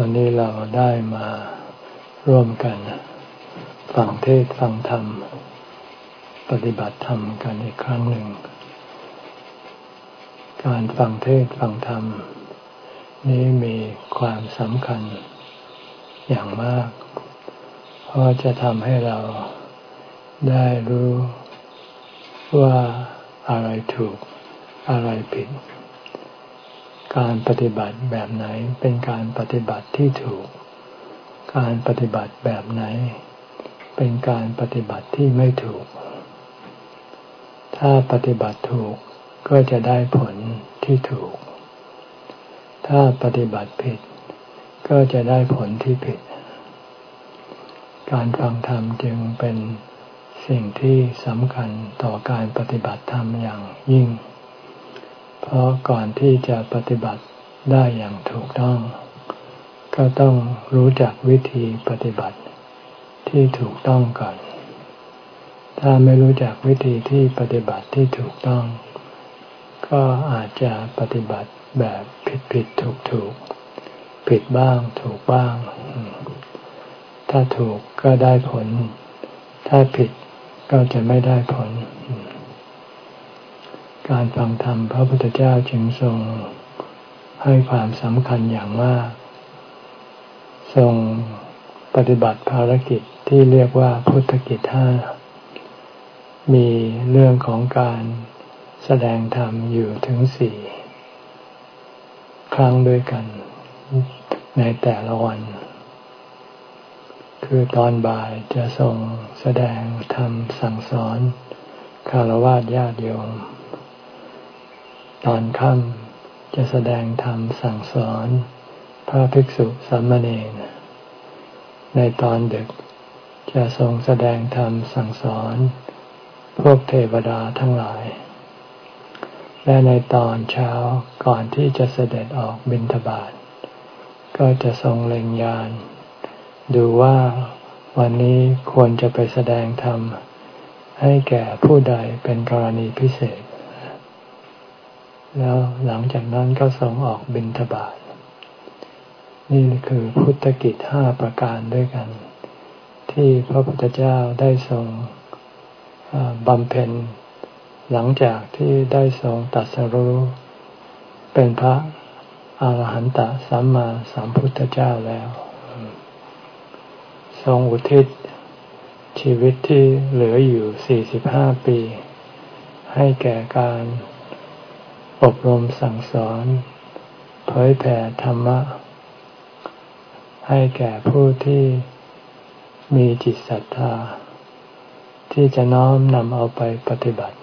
วันนี้เราได้มาร่วมกันฟังเทศฟังธรรม ปฏิบัติธรรมกันอีกครั้งหนึ่ง การฟังเทศฟังธรรม นี้มีความสำคัญอย่างมาก เพราะจะทำให้เราได้รู้ว่าอะไรถูกอะไรผิด การปฏิบัติแบบไหนเป็นการปฏิบัติที่ถูก การปฏิบัติแบบไหน เป็นการปฏิบัติที่ไม่ถูก ถ้าปฏิบัติถูกก็จะได้ผลที่ถูก ถ้าปฏิบัติผิด ก็จะได้ผลที่ผิด การฟังธรรมจึงเป็นสิ่งที่สำคัญต่อการปฏิบัติธรรมอย่างยิ่ง เพราะก่อนที่จะปฏิบัติได้อย่างถูกต้อง ก็ต้องรู้จักวิธีปฏิบัติที่ถูกต้องก่อน ถ้าไม่รู้จักวิธีที่ปฏิบัติที่ถูกต้อง ก็อาจจะปฏิบัติแบบผิดผิดถูกถูกผิดบ้างถูกบ้าง ถ้าถูกก็ได้ผล ถ้าผิดก็จะไม่ได้ผล การฟังธรรมพระพุทธเจ้าจึงทรงให้ความสำคัญอย่างมาก ทรงปฏิบัติภารกิจที่เรียกว่าพุทธกิจห้า มีเรื่องของการแสดงธรรมอยู่ถึงสี่ครั้งด้วยกันในแต่ละวัน คือตอนบ่ายจะทรงแสดงธรรมสั่งสอนคารวะญาติโยม ตอนค่ำจะแสดงธรรมสั่งสอน พระภิกษุสามเณรในตอนดึกจะทรงแสดงธรรมสั่งสอน พวกเทวดาทั้งหลาย และในตอนเช้าก่อนที่จะเสด็จออกบิณฑบาตก็จะทรงเล็งยาน ดูว่าวันนี้ควรจะไปแสดงธรรมให้แก่ผู้ใดเป็นกรณีพิเศษ แล้วหลังจากนั้นก็ส่งออกบิณฑบาตนี่คือพุทธกิจห้าประการด้วยกัน ที่พระพุทธเจ้าได้ทรงบำเพ็ญ หลังจากที่ได้ทรงตัดสรู้เป็นพระอาหารหันตสัมมาสัมพุทธเจ้าแล้ว ทรงอุทิศชีวิตที่เหลืออยู่สี่สิบห้าปี ให้แก่การ อบรมสั่งสอน เผยแผ่ธรรมะ ให้แก่ผู้ที่มีจิตศรัทธา ที่จะน้อมนำเอาไปปฏิบัติ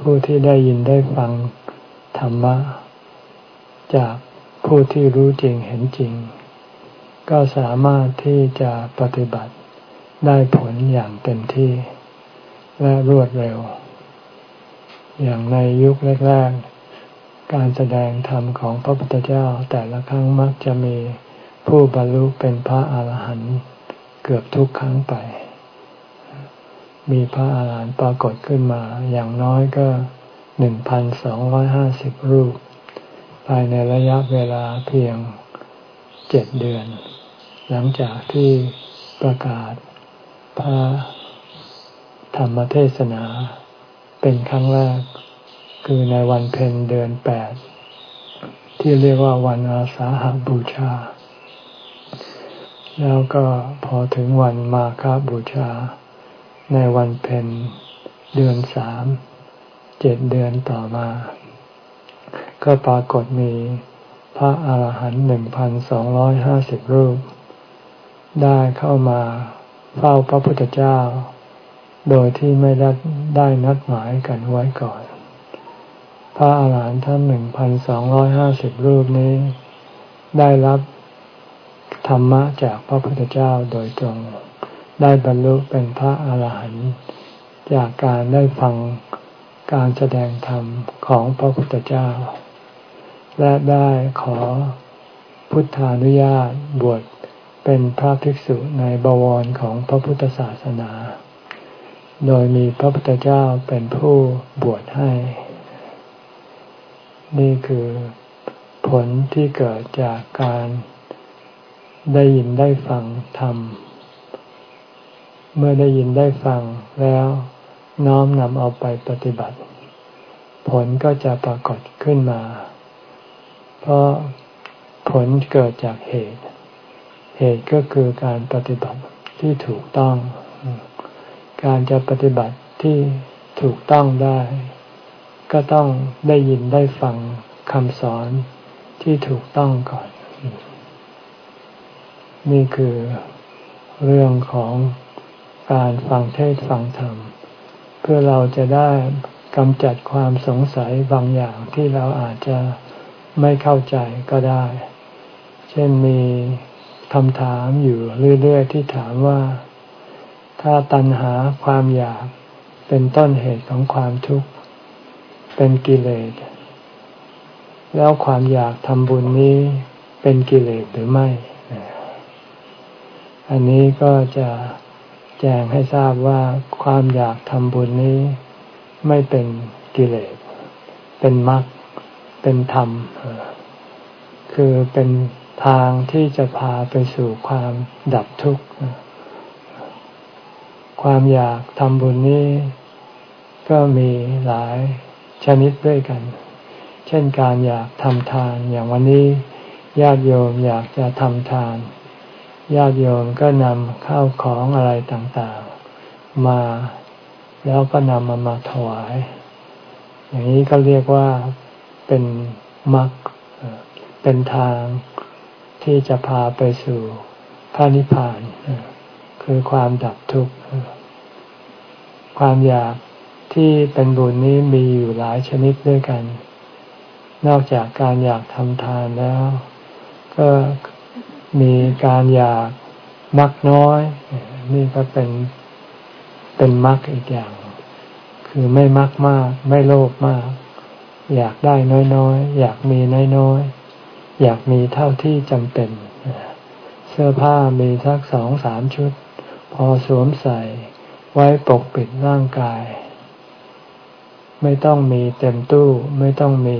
ผู้ที่ได้ยินได้ฟังธรรมะ จากผู้ที่รู้จริงเห็นจริง ก็สามารถที่จะปฏิบัติได้ผลอย่างเต็มที่และรวดเร็ว อย่างในยุคแรกๆ การแสดงธรรมของพระพุทธเจ้าแต่ละครั้งมักจะมีผู้บรรลุเป็นพระอาหารหันต์เกือบทุกครั้งไป มีพระอาหารหันต์ปรากฏขึ้นมาอย่างน้อยก็หนึ่งพันสองร้อยห้าสิบรูป ภายในระยะเวลาเพียงเจ็ดเดือน หลังจากที่ประกาศพระธรรมเทศนา เป็นครั้งแรก คือในวันเพ็ญเดือนแปด ที่เรียกว่าวันอาสาหบูชา แล้วก็พอถึงวันมาคาบูชา ในวันเพ็ญเดือนสามเจ็ดเดือนต่อมา ก็ปรากฏมีพระอาหารหันต์หนึ่งพันสองร้อยห้าสิบรูป ได้เข้ามาเฝ้าพระพุทธเจ้า โดยที่ไม่ได้ได้นัดหมายกันไว้ก่อน พระอาหารหันต์ท่านหนึ่งพันสองร้อยห้าสิบรูปนี้ ได้รับธรรมะจากพระพุทธเจ้าโดยตรง ได้บรรลุเป็นพระอาหารหันต์จากการได้ฟังการแสดงธรรมของพระพุทธเจ้า และได้ขอพุทธานุญาตบวชเป็นพระภิกษุในบวรของพระพุทธศาสนา โดยมีพระพุทธเจ้าเป็นผู้บวชให้ นี่คือผลที่เกิดจากการได้ยินได้ฟังธรรม เมื่อได้ยินได้ฟังแล้วน้อมนำเอาไปปฏิบัติ ผลก็จะปรากฏขึ้นมา เพราะผลเกิดจากเหตุ เหตุก็คือการปฏิบัติที่ถูกต้อง การจะปฏิบัติที่ถูกต้องได้ ก็ต้องได้ยินได้ฟังคำสอนที่ถูกต้องก่อน นี่คือเรื่องของการฟังเทศฟังธรรม เพื่อเราจะได้กำจัดความสงสัยบางอย่างที่เราอาจจะไม่เข้าใจก็ได้ เช่นมีคำถามอยู่เรื่อย ๆ ที่ถามว่า ถ้าตัณหาความอยากเป็นต้นเหตุของความทุกข์ เป็นกิเลส แล้วความอยากทำบุญนี้เป็นกิเลสหรือไม่ อันนี้ก็จะแจ้งให้ทราบว่าความอยากทำบุญนี้ไม่เป็นกิเลส เป็นมรรค เป็นธรรม คือเป็นทางที่จะพาไปสู่ความดับทุกข์ ความอยากทำบุญนี้ ก็มีหลายชนิดด้วยกัน เช่นการอยากทำทานอย่างวันนี้ญาติโยมอยากจะทำทาน ญาติโยมก็นำข้าวของอะไรต่างๆ มาแล้วก็นำมามาถวาย อย่างนี้ก็เรียกว่าเป็นมรรคเป็นทางที่จะพาไปสู่พระนิพพาน คือความดับทุกข์ ความอยากที่เป็นบุญนี้มีอยู่หลายชนิดด้วยกัน นอกจากการอยากทำทานแล้ว ก็มีการอยากมักน้อย นี่ก็เป็นเป็นมักอีกอย่าง คือไม่มักมาก ไม่โลภมาก อยากได้น้อยๆ อยากมีน้อยๆ อยากมีเท่าที่จำเป็น เสื้อผ้ามีสักสองสามชุด พอสวมใส่ไว้ปกปิดร่างกาย ไม่ต้องมีเต็มตู้ไม่ต้องมี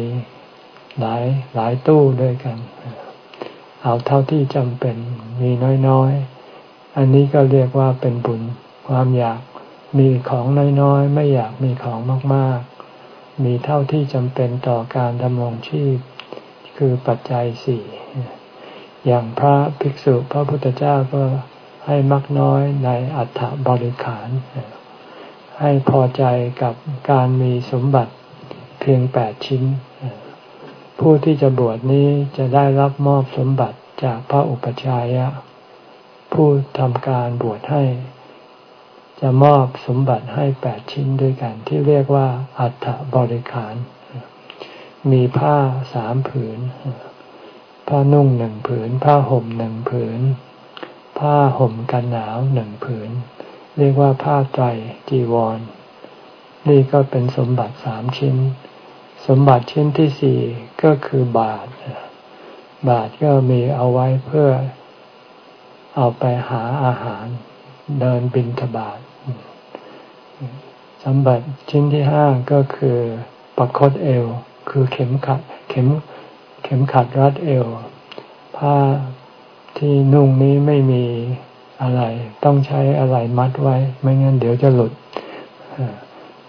หลายหลายตู้ด้วยกัน เอาเท่าที่จำเป็นมีน้อยๆ อันนี้ก็เรียกว่าเป็นบุญความอยากมีของน้อยๆ ไม่อยากมีของมากๆ มีเท่าที่จำเป็นต่อการดำรงชีพ คือปัจจัยสี่อย่างพระภิกษุพระพุทธเจ้าก็ ให้มักน้อยในอัฐบริขาร ให้พอใจกับการมีสมบัติเพียงแปดชิ้น ผู้ที่จะบวชนี้จะได้รับมอบสมบัติจากพระอุปชายะ ผู้ทำการบวชให้ จะมอบสมบัติให้แปดชิ้นด้วยกันที่เรียกว่า อัฐบริขาร มีผ้าสามผืน ผ้านุ่งหนึ่งผืน ผ้าห่มหนึ่งผืน ผ้าห่มกันหนาวหนึ่งผืน เรียกว่าผ้าไตรจีวร นี่ก็เป็นสมบัติสามชิ้น สมบัติชิ้นที่สี่ก็คือบาท บาทก็มีเอาไว้เพื่อเอาไปหาอาหารเดินบินทบาทสมบัติชิ้นที่ห้าก็คือปักคดเอว คือเข็มขัด เข็มเข็มขัดรัดเอว ผ้า ที่นุ่งนี้ไม่มีอะไร ต้องใช้อะไรมัดไว้ ไม่งั้นเดี๋ยวจะหลุด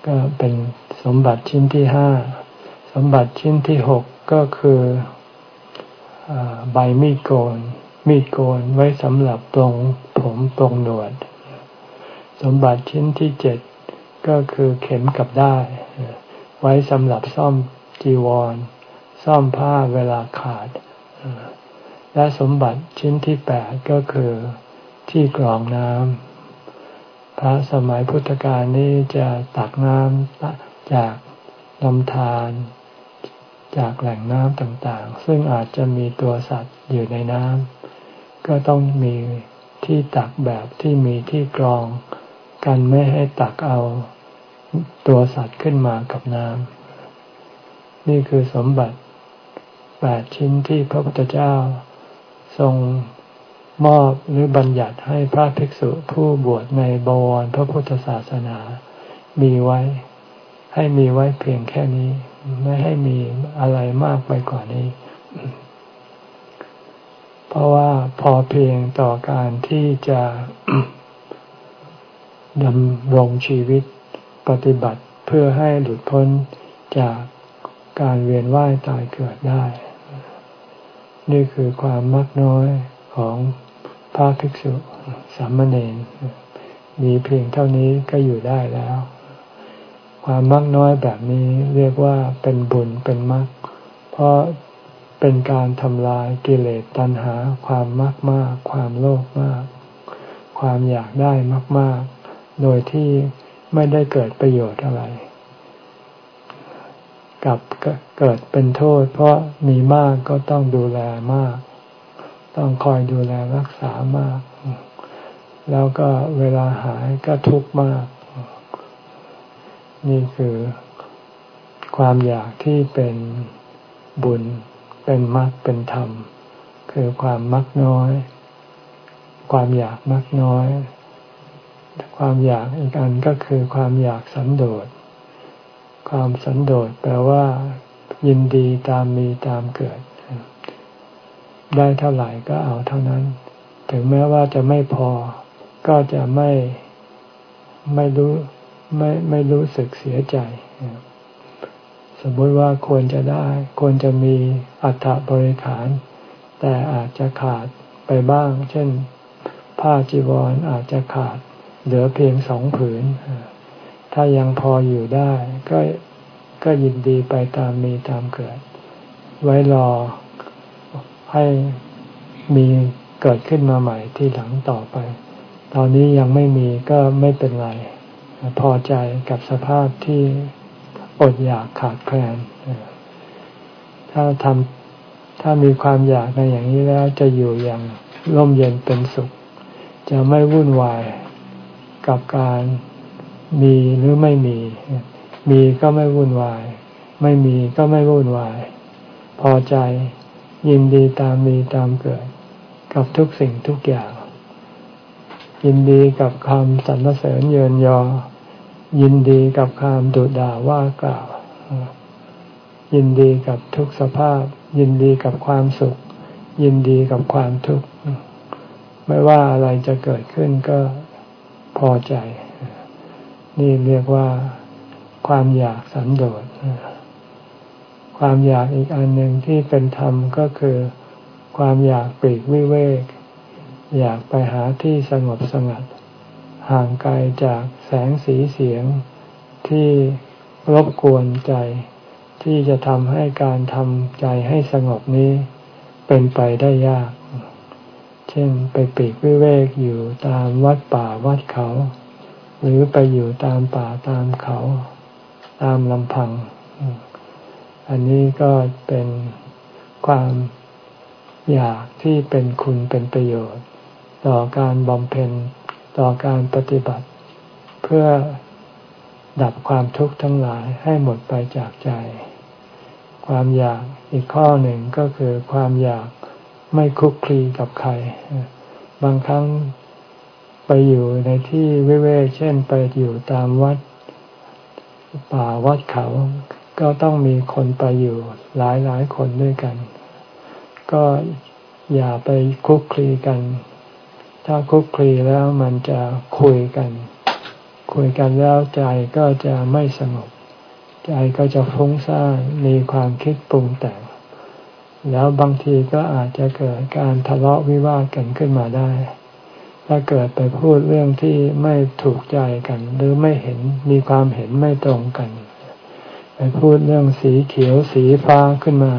ก็เป็นสมบัติชิ้นที่ห้า สมบัติชิ้นที่หกก็คืออใบมีดโกน มีดโกนไว้สำหรับปรงผมปรงหนวด สมบัติชิ้นที่เจ็ดก็คือเข็มกับได้ ไว้สำหรับซ่อมจีวร ซ่อมผ้าเวลาขาด และสมบัติชิ้นที่แปดก็คือที่กรองน้ำพระสมัยพุทธกาลนี้จะตักน้ำจากลำธารจากแหล่งน้ำต่างๆ ซึ่งอาจจะมีตัวสัตว์อยู่ในน้ำก็ต้องมีที่ตักแบบที่มีที่กรองกันไม่ให้ตักเอาตัวสัตว์ขึ้นมากับน้ำนี่คือสมบัติแปดชิ้นที่พระพุทธเจ้า ทรงมอบหรือบัญญัติให้พระภิกษุผู้บวชในบวรพระพุทธศาสนา มีไว้ ให้มีไว้เพียงแค่นี้ ไม่ให้มีอะไรมากไปกว่านี้ เพราะว่าพอเพียงต่อการที่จะดำรงชีวิตปฏิบัติเพื่อให้หลุดพ้นจากการเวียนว่ายตายเกิดได้ นี่คือความมักน้อยของพระภิกษุสามเณรมีเพียงเท่านี้ก็อยู่ได้แล้ว ความมักน้อยแบบนี้เรียกว่าเป็นบุญเป็นมรรคเพราะเป็นการทำลายกิเลสตัณหา ความมากมาก ความโลภมาก ความอยากได้มาก ๆ โดยที่ไม่ได้เกิดประโยชน์อะไร กับเกิดเป็นโทษ เพราะมีมากก็ต้องดูแลมาก ต้องคอยดูแลรักษามาก แล้วก็เวลาหายก็ทุกข์มาก นี่คือความอยากที่เป็นบุญ เป็นมรรคเป็นธรรม คือความมักน้อย ความอยากมักน้อย ความอยากอีกอันก็คือความอยากสันโดษ ความสันโดษแปลว่า ยินดีตามมีตามเกิด ได้เท่าไหร่ก็เอาเท่านั้น ถึงแม้ว่าจะไม่พอ ก็จะไม่ไม่รู้ไม่ไม่รู้สึกเสียใจ สมมติว่าควรจะได้ ควรจะมีอัฐบริขาร แต่อาจจะขาดไปบ้าง เช่น ผ้าจีวรออาจจะขาด เหลือเพียงสองผืน ถ้ายังพออยู่ได้ ก็ก็ยินดีไปตามมีตามเกิด ไว้รอให้มีเกิดขึ้นมาใหม่ที่หลังต่อไป ตอนนี้ยังไม่มีก็ไม่เป็นไร พอใจกับสภาพที่อดอยากขาดแคลน ถ้าทำถ้ามีความอยากในอย่างนี้แล้วจะอยู่อย่างร่มเย็นเป็นสุข จะไม่วุ่นวายกับการ มีหรือไม่มี มีก็ไม่วุ่นวาย ไม่มีก็ไม่วุ่นวาย พอใจยินดีตามมีตามเกิด กับทุกสิ่งทุกอย่าง ยินดีกับคำสรรเสริญเยินยอ ยินดีกับคำดุด่าว่ากล่าว ยินดีกับทุกสภาพ ยินดีกับความสุข ยินดีกับความทุกข์ ไม่ว่าอะไรจะเกิดขึ้นก็พอใจ นี่เรียกว่าความอยากสันโดษความอยากอีกอันหนึ่งที่เป็นธรรมก็คือ ความอยากปลีกวิเวก อยากไปหาที่สงบสงัด ห่างไกลจากแสงสีเสียงที่รบกวนใจ ที่จะทำให้การทำใจให้สงบนี้เป็นไปได้ยาก เช่นไปปีกวิเวกอยู่ตามวัดป่าวัดเขา หรือไปอยู่ตามป่าตามเขาตามลำพัง อันนี้ก็เป็นความอยากที่เป็นคุณเป็นประโยชน์ ต่อการบำเพ็ญต่อการปฏิบัติ เพื่อดับความทุกข์ทั้งหลายให้หมดไปจากใจ ความอยากอีกข้อหนึ่งก็คือความอยากไม่คุกคลีกับใคร บางครั้ง ไปอยู่ในที่วิเวกเช่นไปอยู่ตามวัด ป่าวัดเขา ก็ต้องมีคนไปอยู่หลายหลายคนด้วยกัน ก็อย่าไปคุกคลีกัน ถ้าคุกคลีแล้วมันจะคุยกัน คุยกันแล้วใจก็จะไม่สงบ ใจก็จะฟุ้งซ่านมีความคิดปรุงแต่ง แล้วบางทีก็อาจจะเกิดการทะเลาะวิวาทกันขึ้นมาได้ ถ้าเกิดไปพูดเรื่องที่ไม่ถูกใจกัน หรือไม่เห็นมีความเห็นไม่ตรงกัน ไปพูดเรื่องสีเขียวสีฟ้าขึ้นมา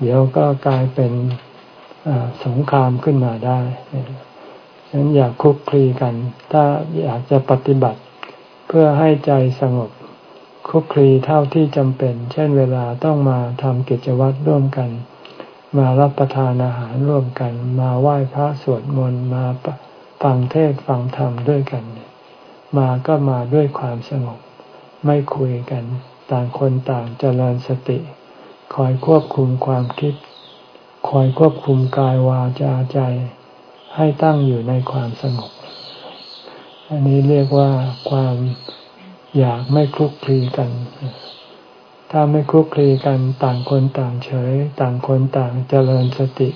เดี๋ยวก็กลายเป็นสงครามขึ้นมาได้ฉะนั้นอยากคุกคลีกัน ถ้าอยากจะปฏิบัติ เพื่อให้ใจสงบคุกคลีเท่าที่จำเป็น เช่นเวลาต้องมาทำกิจวัตรร่วมกัน มารับประทานอาหารร่วมกัน มาไหว้พระสวดมนต์มาฟังเทศฟังธรรมด้วยกัน มาก็มาด้วยความสงบ ไม่คุยกัน ต่างคนต่างเจริญสติ คอยควบคุมความคิด คอยควบคุมกายวาจาใจ ให้ตั้งอยู่ในความสงบ อันนี้เรียกว่าความอยากไม่คลุกคลีกัน ถ้าไม่คลุกคลีกันต่างคนต่างเฉย ต่างคนต่างเจริญสติ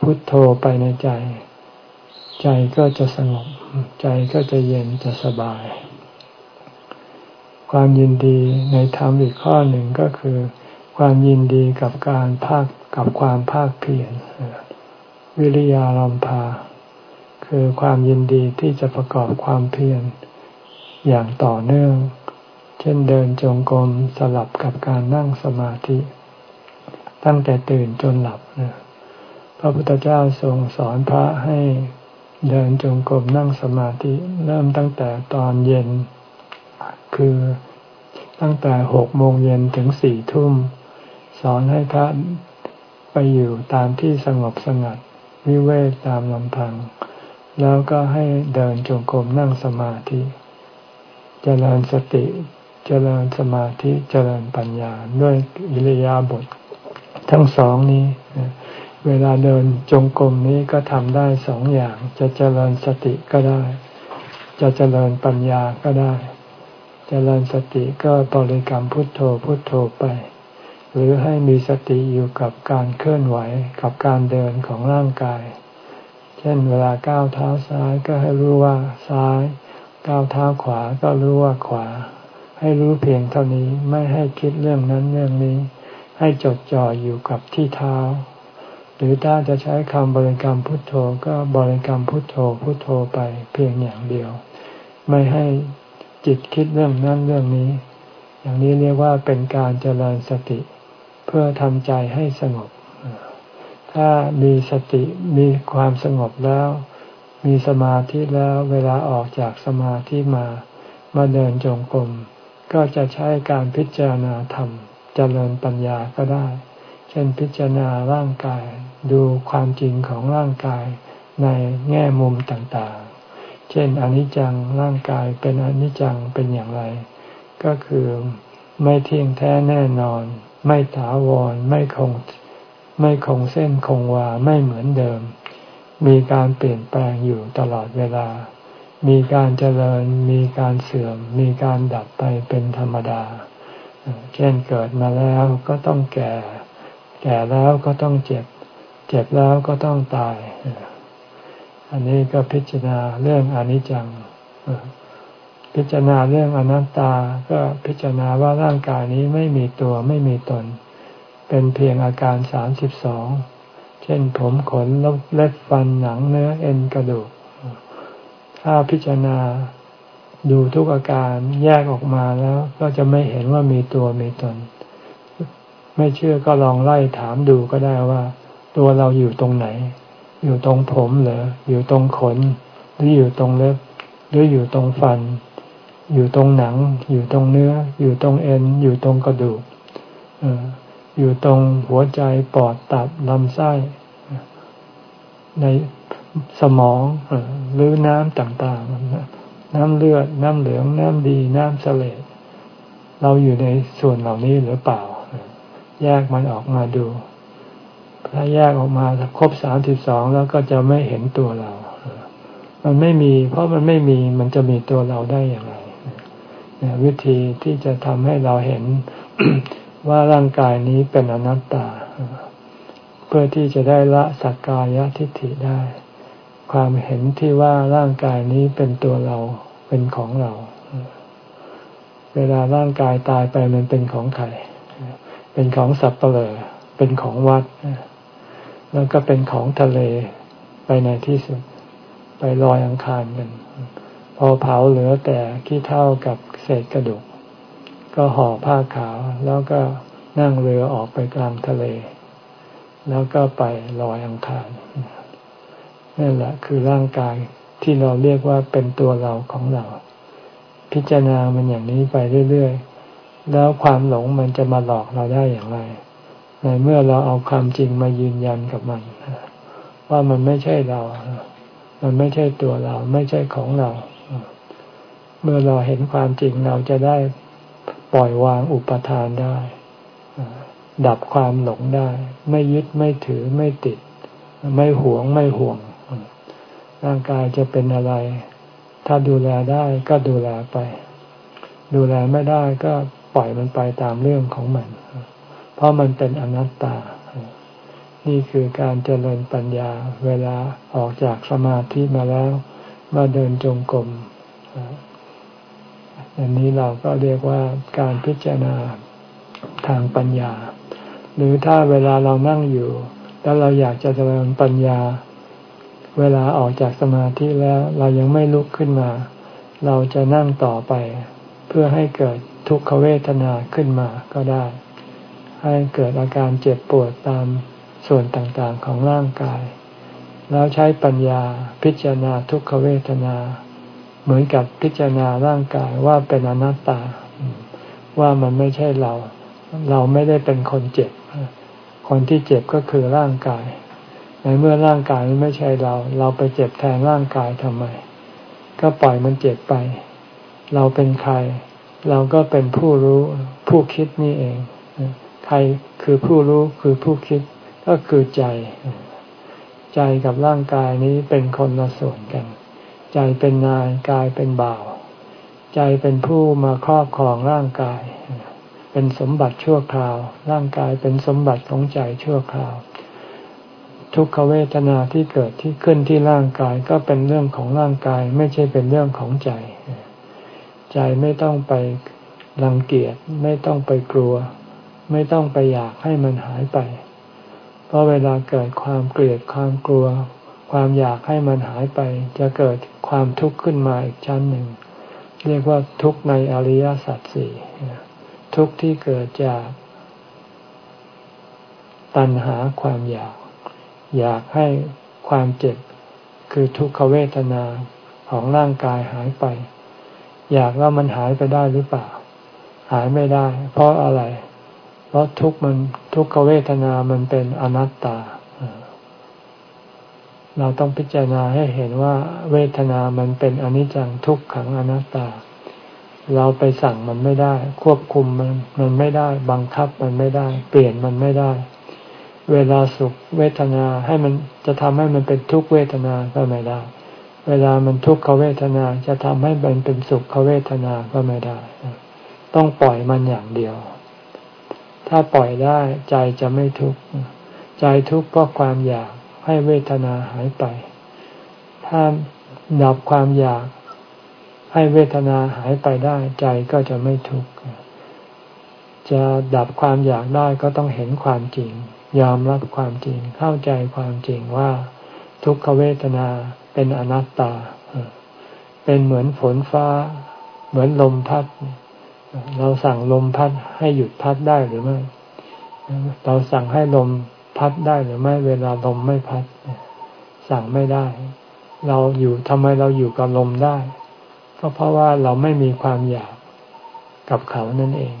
พุทโธไปในใจ ใจก็จะสงบ ใจก็จะเย็นจะสบาย ความยินดีในธรรมอีกข้อหนึ่งก็คือ ความยินดีกับการภาคกับความภาคเพียรวิริยาลัมพา คือความยินดีที่จะประกอบความเพียรอย่างต่อเนื่อง ช่นเดินจงกรมสลับกับการนั่งสมาธิ ตั้งแต่ตื่นจนหลับนะพระพุทธเจ้าทรงสอนพระให้เดินจงกรมนั่งสมาธิ เริ่มตั้งแต่ตอนเย็น คือตั้งแต่หกโมงเย็นถึงสี่ทุ่ม สอนให้พระไปอยู่ตามที่สงบสงัด วิเวกตามลำพัง แล้วก็ให้เดินจงกรมนั่งสมาธิจเจริญสติ เจริญสมาธิเจริญปัญญาด้วยอิริยาบถททั้งสองนี้เวลาเดินจงกรมนี้ก็ทำได้สองอย่าง จะเจริญสติก็ได้ จะเจริญปัญญาก็ได้ เจริญสติก็บริกรรมพุทโธพุทโธไป หรือให้มีสติอยู่กับการเคลื่อนไหวกับการเดินของร่างกาย เช่นเวลาก้าวเท้าซ้ายก็ให้รู้ว่าซ้าย ก้าวเท้าขวาก็รู้ว่าขวา ให้รู้เพียงเท่านี้ไม่ให้คิดเรื่องนั้นเรื่องนี้ ให้จดจ่ออยู่กับที่เท้า หรือถ้าจะใช้คำบริกรรมพุทโธก็บริกรรมพุทโธพุทโธไปเพียงอย่างเดียว ไม่ให้จิตคิดเรื่องนั้นเรื่องนี้ อย่างนี้เรียกว่าเป็นการเจริญสติ เพื่อทำใจให้สงบ ถ้ามีสติมีความสงบแล้ว มีสมาธิแล้วเวลาออกจากสมาธิมา มาเดินจงกรม ก็จะใช้การพิจารณาธรรมเจริญปัญญาก็ได้ เช่นพิจารณาร่างกาย ดูความจริงของร่างกายในแง่มุมต่างๆ เช่นอนิจจังร่างกายเป็นอนิจจังเป็นอย่างไร ก็คือไม่เที่ยงแท้แน่นอน ไม่ถาวรไม่คงไม่คงเส้นคงวาไม่เหมือนเดิม มีการเปลี่ยนแปลงอยู่ตลอดเวลา มีการเจริญ มีการเสื่อม มีการดับไปเป็นธรรมดา เช่นเกิดมาแล้วก็ต้องแก่ แก่แล้วก็ต้องเจ็บ เจ็บแล้วก็ต้องตาย อันนี้ก็พิจารณาเรื่องอนิจจัง พิจารณาเรื่องอนัตตา ก็พิจารณาว่าร่างกายนี้ไม่มีตัวไม่มีตน เป็นเพียงอาการสามสิบสอง เช่นผมขนเล็บฟันหนังเนื้อเอ็นกระดูก ถ้าพิจารณาดูทุกอาการแยกออกมาแล้วก็จะไม่เห็นว่ามีตัวมีตน ไม่เชื่อก็ลองไล่ถามดูก็ได้ว่า ตัวเราอยู่ตรงไหน อยู่ตรงผมเหรออยู่ตรงขน หรืออยู่ตรงเล็บ หรืออยู่ตรงฟัน อยู่ตรงหนัง อยู่ตรงเนื้อ อยู่ตรงเอ็น อยู่ตรงกระดูกอยู่ตรงหัวใจปอดตับลำไส้ใน สมองหรือน้ำต่างๆ น้ำเลือด น้ำเหลือง น้ำดี น้ำเสลดเราอยู่ในส่วนเหล่านี้หรือเปล่า แยกมันออกมาดู ถ้าแยกออกมาครบสามสิบสองแล้วก็จะไม่เห็นตัวเรา มันไม่มี เพราะมันไม่มีมันจะมีตัวเราได้อย่างไรวิธีที่จะทำให้เราเห็นว่าร่างกายนี้เป็นอนัตตา เพื่อที่จะได้ละสักกายทิฏฐิได้ ความเห็นที่ว่าร่างกายนี้เป็นตัวเราเป็นของเรา เวลาร่างกายตายไปมันเป็นของใครเป็นของสัตว์เปลือเป็นของวัด แล้วก็เป็นของทะเลไปในที่สุด ไปลอยอังคารกัน พอเผาเหลือแต่ขี้เท่ากับเศษกระดูก ก็ห่อผ้าขาว แล้วก็นั่งเรือออกไปกลางทะเล แล้วก็ไปลอยอังคาร นั่นแหละคือร่างกายที่เราเรียกว่าเป็นตัวเราของเรา พิจารณามันอย่างนี้ไปเรื่อยๆ แล้วความหลงมันจะมาหลอกเราได้อย่างไร ในเมื่อเราเอาความจริงมายืนยันกับมัน ว่ามันไม่ใช่เรา มันไม่ใช่ตัวเรา ไม่ใช่ของเรา เมื่อเราเห็นความจริงเราจะได้ปล่อยวางอุปทานได้ ดับความหลงได้ ไม่ยึดไม่ถือไม่ติด ไม่หวงไม่ห่วง ร่างกายจะเป็นอะไร ถ้าดูแลได้ก็ดูแลไป ดูแลไม่ได้ก็ปล่อยมันไปตามเรื่องของมัน เพราะมันเป็นอนัตตา นี่คือการเจริญปัญญาเวลาออกจากสมาธิมาแล้ว มาเดินจงกรมอันนี้เราก็เรียกว่าการพิจารณาทางปัญญา หรือถ้าเวลาเรานั่งอยู่ แล้วเราอยากจะเจริญปัญญา เวลาออกจากสมาธิแล้วเรายังไม่ลุกขึ้นมา เราจะนั่งต่อไป เพื่อให้เกิดทุกขเวทนาขึ้นมาก็ได้ ให้เกิดอาการเจ็บปวดตามส่วนต่างๆของร่างกาย แล้วใช้ปัญญาพิจารณาทุกขเวทนา เหมือนกับพิจารณาร่างกายว่าเป็นอนัตตา ว่ามันไม่ใช่เรา เราไม่ได้เป็นคนเจ็บ คนที่เจ็บก็คือร่างกาย ในเมื่อร่างกายไม่ใช่เรา เราไปเจ็บแทนร่างกายทำไม ก็ปล่อยมันเจ็บไป เราเป็นใคร เราก็เป็นผู้รู้ผู้คิดนี่เอง ใครคือผู้รู้คือผู้คิดก็คือใจ ใจกับร่างกายนี้เป็นคนละส่วนกัน ใจเป็นนายกายเป็นบ่าว ใจเป็นผู้มาครอบครองร่างกาย เป็นสมบัติชั่วคราว ร่างกายเป็นสมบัติของใจชั่วคราว ทุกขเวทนาที่เกิดที่ขึ้นที่ร่างกายก็เป็นเรื่องของร่างกาย ไม่ใช่เป็นเรื่องของใจ ใจไม่ต้องไปรังเกียจไม่ต้องไปกลัว ไม่ต้องไปอยากให้มันหายไป เพราะเวลาเกิดความเกลียดความกลัว ความอยากให้มันหายไป จะเกิดความทุกข์ขึ้นมาอีกชั้นหนึ่ง เรียกว่าทุกข์ในอริยสัจสี่ทุกข์ที่เกิดจากตัณหาความอยาก อยากให้ความเจ็บคือทุกขเวทนาของร่างกายหายไป อยากว่ามันหายไปได้หรือเปล่า หายไม่ได้ เพราะอะไร เพราะทุกมันทุกขเวทนามันเป็นอนัตตา เราต้องพิจารณาให้เห็นว่าเวทนามันเป็นอนิจจังทุกขังอนัตตา เราไปสั่งมันไม่ได้ ควบคุมมันมันไม่ได้ บังคับมันไม่ได้ เปลี่ยนมันไม่ได้ เวลาสุขเวทนาให้มันจะทำให้มันเป็นทุกเวทนาก็ไม่ได้ เวลามันทุกขเวทนาจะทำให้มันเป็นสุขเวทนาก็ไม่ได้ ต้องปล่อยมันอย่างเดียว ถ้าปล่อยได้ใจจะไม่ทุกข์ใจทุกข์เพราะความอยากให้เวทนาหายไป ถ้าดับความอยากให้เวทนาหายไปได้ ใจก็จะไม่ทุกข์จะดับความอยากได้ก็ต้องเห็นความจริง ยอมรับความจริงเข้าใจความจริงว่าทุกขเวทนาเป็นอนัตตา เป็นเหมือนฝนฟ้า เหมือนลมพัด เราสั่งลมพัดให้หยุดพัดได้หรือไม่ เราสั่งให้ลมพัดได้หรือไม่ เวลาลมไม่พัด สั่งไม่ได้ เราอยู่ทำไมเราอยู่กับลมได้ ก็เพราะว่าเราไม่มีความอยากกับเขานั่นเอง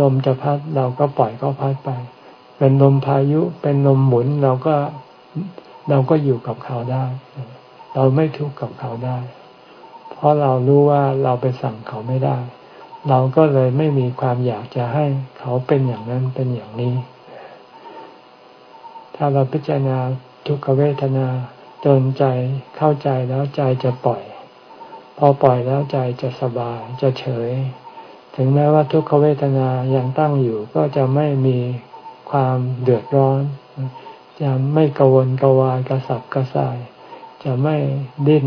ลมจะพัดเราก็ปล่อยก็พัดไป เป็นลมพายุเป็นลมหมุนเราก็เราก็อยู่กับเขาได้ เราไม่ทุกข์กับเขาได้ เพราะเรารู้ว่าเราไปสั่งเขาไม่ได้ เราก็เลยไม่มีความอยากจะให้เขาเป็นอย่างนั้นเป็นอย่างนี้ ถ้าเราพิจารณาทุกขเวทนาจนใจเข้าใจแล้วใจจะปล่อย พอปล่อยแล้วใจจะสบายจะเฉย ถึงแม้ว่าทุกขเวทนายังตั้งอยู่ก็จะไม่มี ความเดือดร้อน จะไม่กวนกวายกระสับกระส่าย จะไม่ดิ้น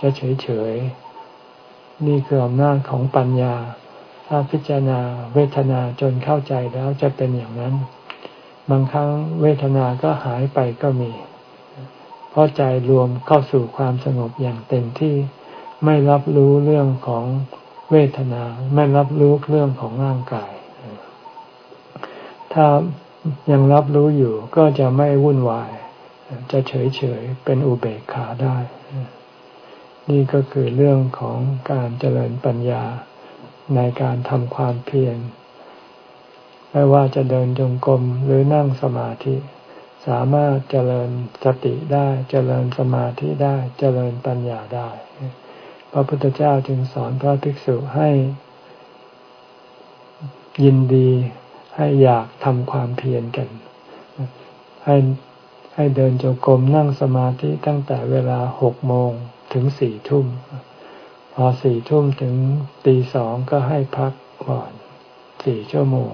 จะเฉยเฉย นี่คืออำนาจของปัญญา ถ้าพิจารณาเวทนาจนเข้าใจแล้วจะเป็นอย่างนั้น บางครั้งเวทนาก็หายไปก็มี เพราะใจรวมเข้าสู่ความสงบอย่างเต็มที่ ไม่รับรู้เรื่องของเวทนา ไม่รับรู้เรื่องของร่างกาย ถ้ายังรับรู้อยู่ก็จะไม่วุ่นวาย จะเฉยเฉยเป็นอุเบกขาได้ นี่ก็คือเรื่องของการเจริญปัญญาในการทำความเพียรไม่ว่าจะเดินจงกรมหรือนั่งสมาธิ สามารถเจริญสติได้เจริญสมาธิได้เจริญปัญญาได้ พระพุทธเจ้าจึงสอนพระภิกษุให้ยินดี ให้อยากทำความเพียรกัน ให้ให้เดินจงกรมนั่งสมาธิตั้งแต่เวลาหกโมงถึงสี่ทุ่ม พอสี่ทุ่มถึงตีสองก็ให้พักก่อนสี่ชั่วโมง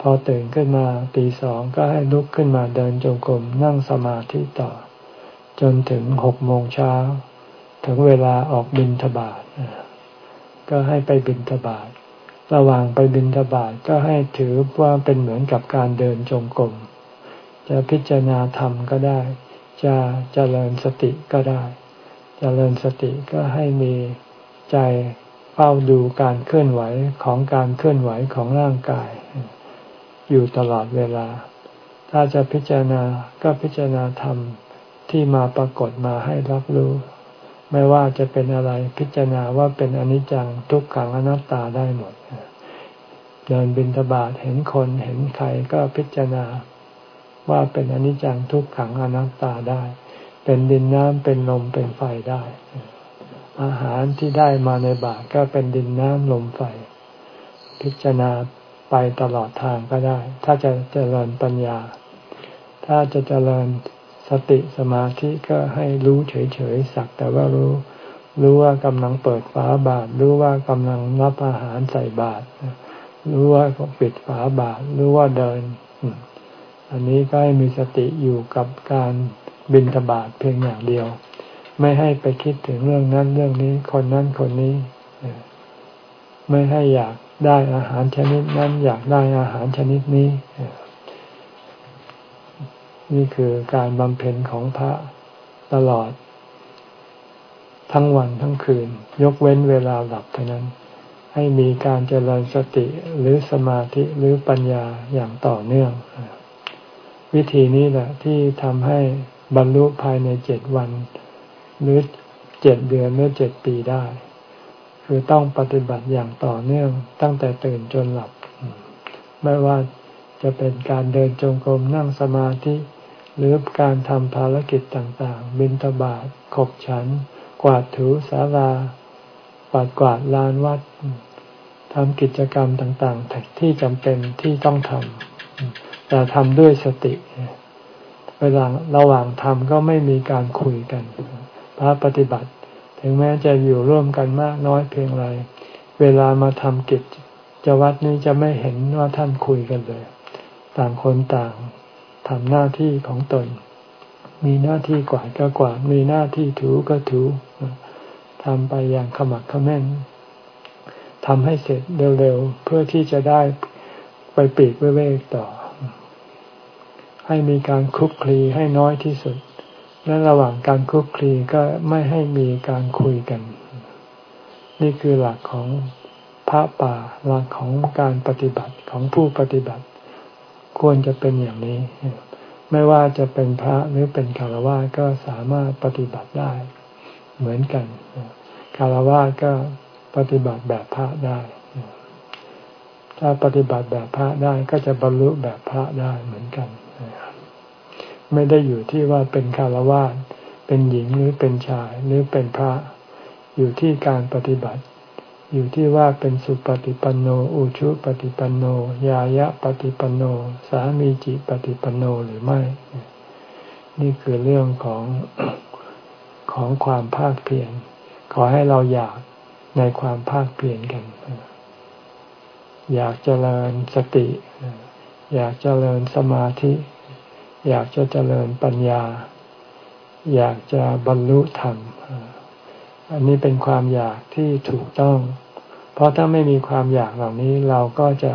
พอตื่นขึ้นมาตีสองก็ให้ลุกขึ้นมาเดินจงกรมนั่งสมาธิต่อ จนถึงหกโมงเช้า ถึงเวลาออกบินทบาทก็ให้ไปบินทบาท ระหว่างไปบินทบาทก็ให้ถือว่าเป็นเหมือนกับการเดินจงกรม จะพิจารณาธรรมก็ได้จะเจริญสติก็ได้จเจริญสติก็ให้มีใจเฝ้าดูการเคลื่อนไหวของการเคลื่อนไหวของร่างกาย อยู่ตลอดเวลา ถ้าจะพิจารณาก็พิจารณาธรรมที่มาปรากฏมาให้รับรู้ ไม่ว่าจะเป็นอะไรพิจารณาว่าเป็นอนิจจังทุกขังอนัตตาได้หมด เดินบินทบาทเห็นคนเห็นใครก็พิจารณาว่าเป็นอนิจจังทุกขังอนัตตาได้ เป็นดินน้ำเป็นลมเป็นไฟได้ อาหารที่ได้มาในบาตก็เป็นดินน้ำลมไฟ พิจารณาไปตลอดทางก็ได้ ถ้าจะเจริญปัญญา ถ้าจะเจริญ สติสมาธิก็ให้รู้เฉยๆสักแต่ว่ารู้ รู้ว่ากำลังเปิดฝาบาตรรู้ว่ากำลังรับอาหารใส่บาตรรู้ว่าปิดฝาบาตรรู้ว่าเดิน อันนี้ก็ให้มีสติอยู่กับการบินทบาทเพียงอย่างเดียว ไม่ให้ไปคิดถึงเรื่องนั้นเรื่องนี้คนนั้นคนนี้ไม่ให้อยากได้อาหารชนิดนั้น อยากได้อาหารชนิดนี้ นี่คือการบำเพ็ญของพระตลอด ทั้งวันทั้งคืน ยกเว้นเวลาหลับเท่านั้น ให้มีการเจริญสติหรือสมาธิหรือปัญญาอย่างต่อเนื่อง วิธีนี้แหละที่ทำให้บรรลุภายในเจ็ดวัน หรือเจ็ดเดือนหรือเจ็ดปีได้ คือต้องปฏิบัติอย่างต่อเนื่อง ตั้งแต่ตื่นจนหลับ ไม่ว่าจะเป็นการเดินจงกรมนั่งสมาธิ หรือการทำภารกิจต่างๆ บินตบาทขบฉัน กวาดถูสาราปาดกวาดลานวัดทำกิจกรรมต่างๆ ที่จำเป็นที่ต้องทำแต่ทำด้วยสติ เวลาระหว่างทำก็ไม่มีการคุยกัน พระปฏิบัติ ถึงแม้จะอยู่ร่วมกันมากน้อยเพียงไรเวลามาทำกิจจวัดนี้จะไม่เห็นว่าท่านคุยกันเลย ต่างคนต่าง ทำหน้าที่ของตน มีหน้าที่กวาดก็กวาดมีหน้าที่ถูก็ถูทำไปอย่างขมักขม้นทำให้เสร็จเร็วๆเพื่อที่จะได้ไปปีกเว้กต่อ ให้มีการคุกคลีให้น้อยที่สุด และระหว่างการคุกคลีก็ไม่ให้มีการคุยกัน นี่คือหลักของพระป่าหลักของการปฏิบัติของผู้ปฏิบัติ ควรจะเป็นอย่างนี้ ไม่ว่าจะเป็นพระหรือเป็นคารวะก็สามารถปฏิบัติได้ เหมือนกันคารวะก็ปฏิบัติแบบพระได้ ถ้าปฏิบัติแบบพระได้ก็จะบรรลุแบบพระได้เหมือนกัน ไม่ได้อยู่ที่ว่าเป็นคารวะเป็นหญิงหรือเป็นชายหรือเป็นพระ อยู่ที่การปฏิบัติ อยู่ที่ว่าเป็นสุปฏิปันโน อุชุปฏิปันโน ยายะปฏิปันโน สามีจิปฏิปันโนหรือไม่ นี่คือเรื่องของของความภาคเพียร ขอให้เราอยากในความภาคเพียรกัน อยากเจริญสติ อยากเจริญสมาธิ อยากจะเจริญปัญญา อยากจะบรรลุธรรมอันนี้เป็นความอยากที่ถูกต้อง เพราะถ้าไม่มีความอยากเหล่านี้เราก็จะ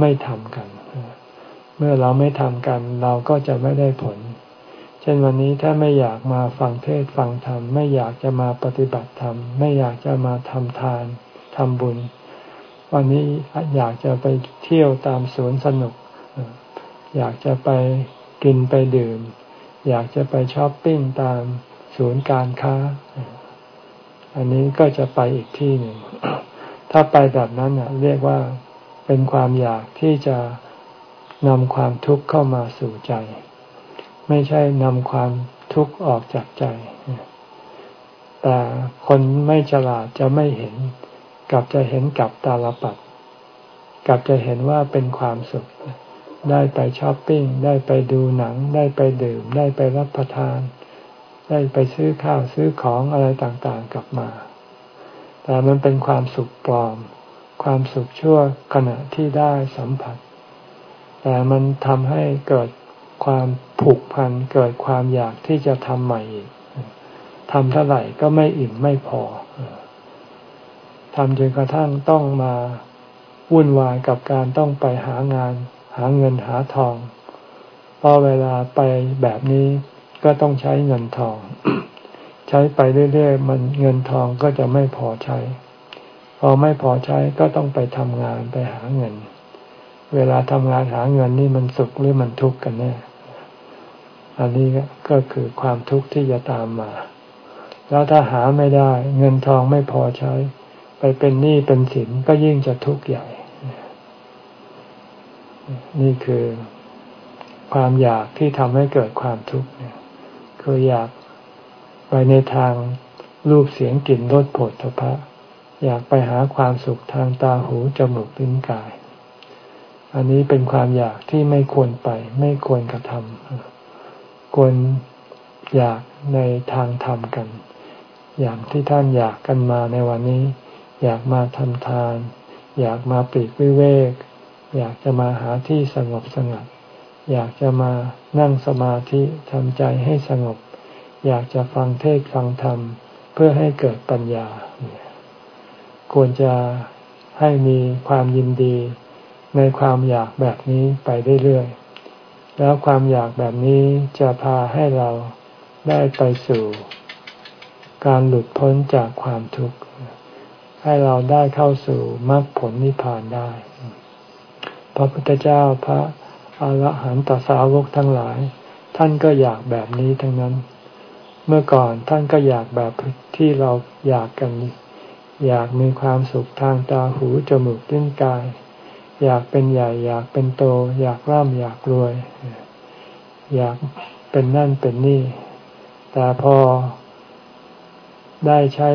ไม่ทำกัน เมื่อเราไม่ทำกัน เราก็จะไม่ได้ผล เช่นวันนี้ถ้าไม่อยากมาฟังเทศฟังธรรม ไม่อยากจะมาปฏิบัติธรรม ไม่อยากจะมาทำทานทำบุญ วันนี้อยากจะไปเที่ยวตามสวนสนุก อยากจะไปกินไปดื่ม อยากจะไปช้อปปิ้งตามศูนย์การค้า อันนี้ก็จะไปอีกที่หนึ่ง ถ้าไปแบบนั้นเรียกว่าเป็นความอยากที่จะนำความทุกข์เข้ามาสู่ใจ ไม่ใช่นำความทุกข์ออกจากใจ แต่คนไม่ฉลาดจะไม่เห็น กลับจะเห็นกับตาลปัดกลับจะเห็นว่าเป็นความสุข ได้ไปช้อปปิ้ง ได้ไปดูหนัง ได้ไปดื่ม ได้ไปรับประทาน ได้ไปซื้อข้าวซื้อของอะไรต่างๆกลับมา แต่มันเป็นความสุขปลอม ความสุขชั่วขณะที่ได้สัมผัส แต่มันทำให้เกิดความผูกพันเกิดความอยากที่จะทำใหม่อีกทำเท่าไหร่ก็ไม่อิ่มไม่พอทำจนกระทั่งต้องมาวุ่นวายกับการต้องไปหางาน หาเงินหาทองพอเวลาไปแบบนี้ก็ต้องใช้เงินทอง ใช้ไปเรื่อยๆมันเงินทองก็จะไม่พอใช้ พอไม่พอใช้ก็ต้องไปทำงานไปหาเงิน เวลาทำงานหาเงินนี่มันสุขหรือมันทุกข์กันแน่ อันนี้ก็คือความทุกข์ที่จะตามมา แล้วถ้าหาไม่ได้ เงินทองไม่พอใช้ ไปเป็นหนี้เป็นสินก็ยิ่งจะทุกข์ใหญ่ นี่คือความอยากที่ทำให้เกิดความทุกข์เนี่ยคืออยาก ในทางรูปเสียงกลิ่นรสผลทพะอยากไปหาความสุขทางตาหูจมูกลิ้นกาย อันนี้เป็นความอยากที่ไม่ควรไป ไม่ควรกระทำควรอยากในทางธรรมกัน อย่างที่ท่านอยากกันมาในวันนี้ อยากมาทำทาน อยากมาปีกวิเวก อยากจะมาหาที่สงบสงัด อยากจะมานั่งสมาธิทำใจให้สงบ อยากจะฟังเทศฟังธรรม เพื่อให้เกิดปัญญา ควรจะให้มีความยินดีในความอยากแบบนี้ไปเรื่อยๆ แล้วความอยากแบบนี้จะพาให้เราได้ไปสู่ การหลุดพ้นจากความทุกข์ ให้เราได้เข้าสู่มรรคผลนิพพานได้ พระพุทธเจ้าพระอรหันตสาวกทั้งหลาย ท่านก็อยากแบบนี้ทั้งนั้น เมื่อก่อนท่านก็อยากแบบที่เราอยากกัน อยากมีความสุขทางตาหูจมูกลิ้นกาย อยากเป็นใหญ่ อยากเป็นโต อยากร่ำอยากรวย อยากเป็นนั่นเป็นนี่ แต่พอได้ใช้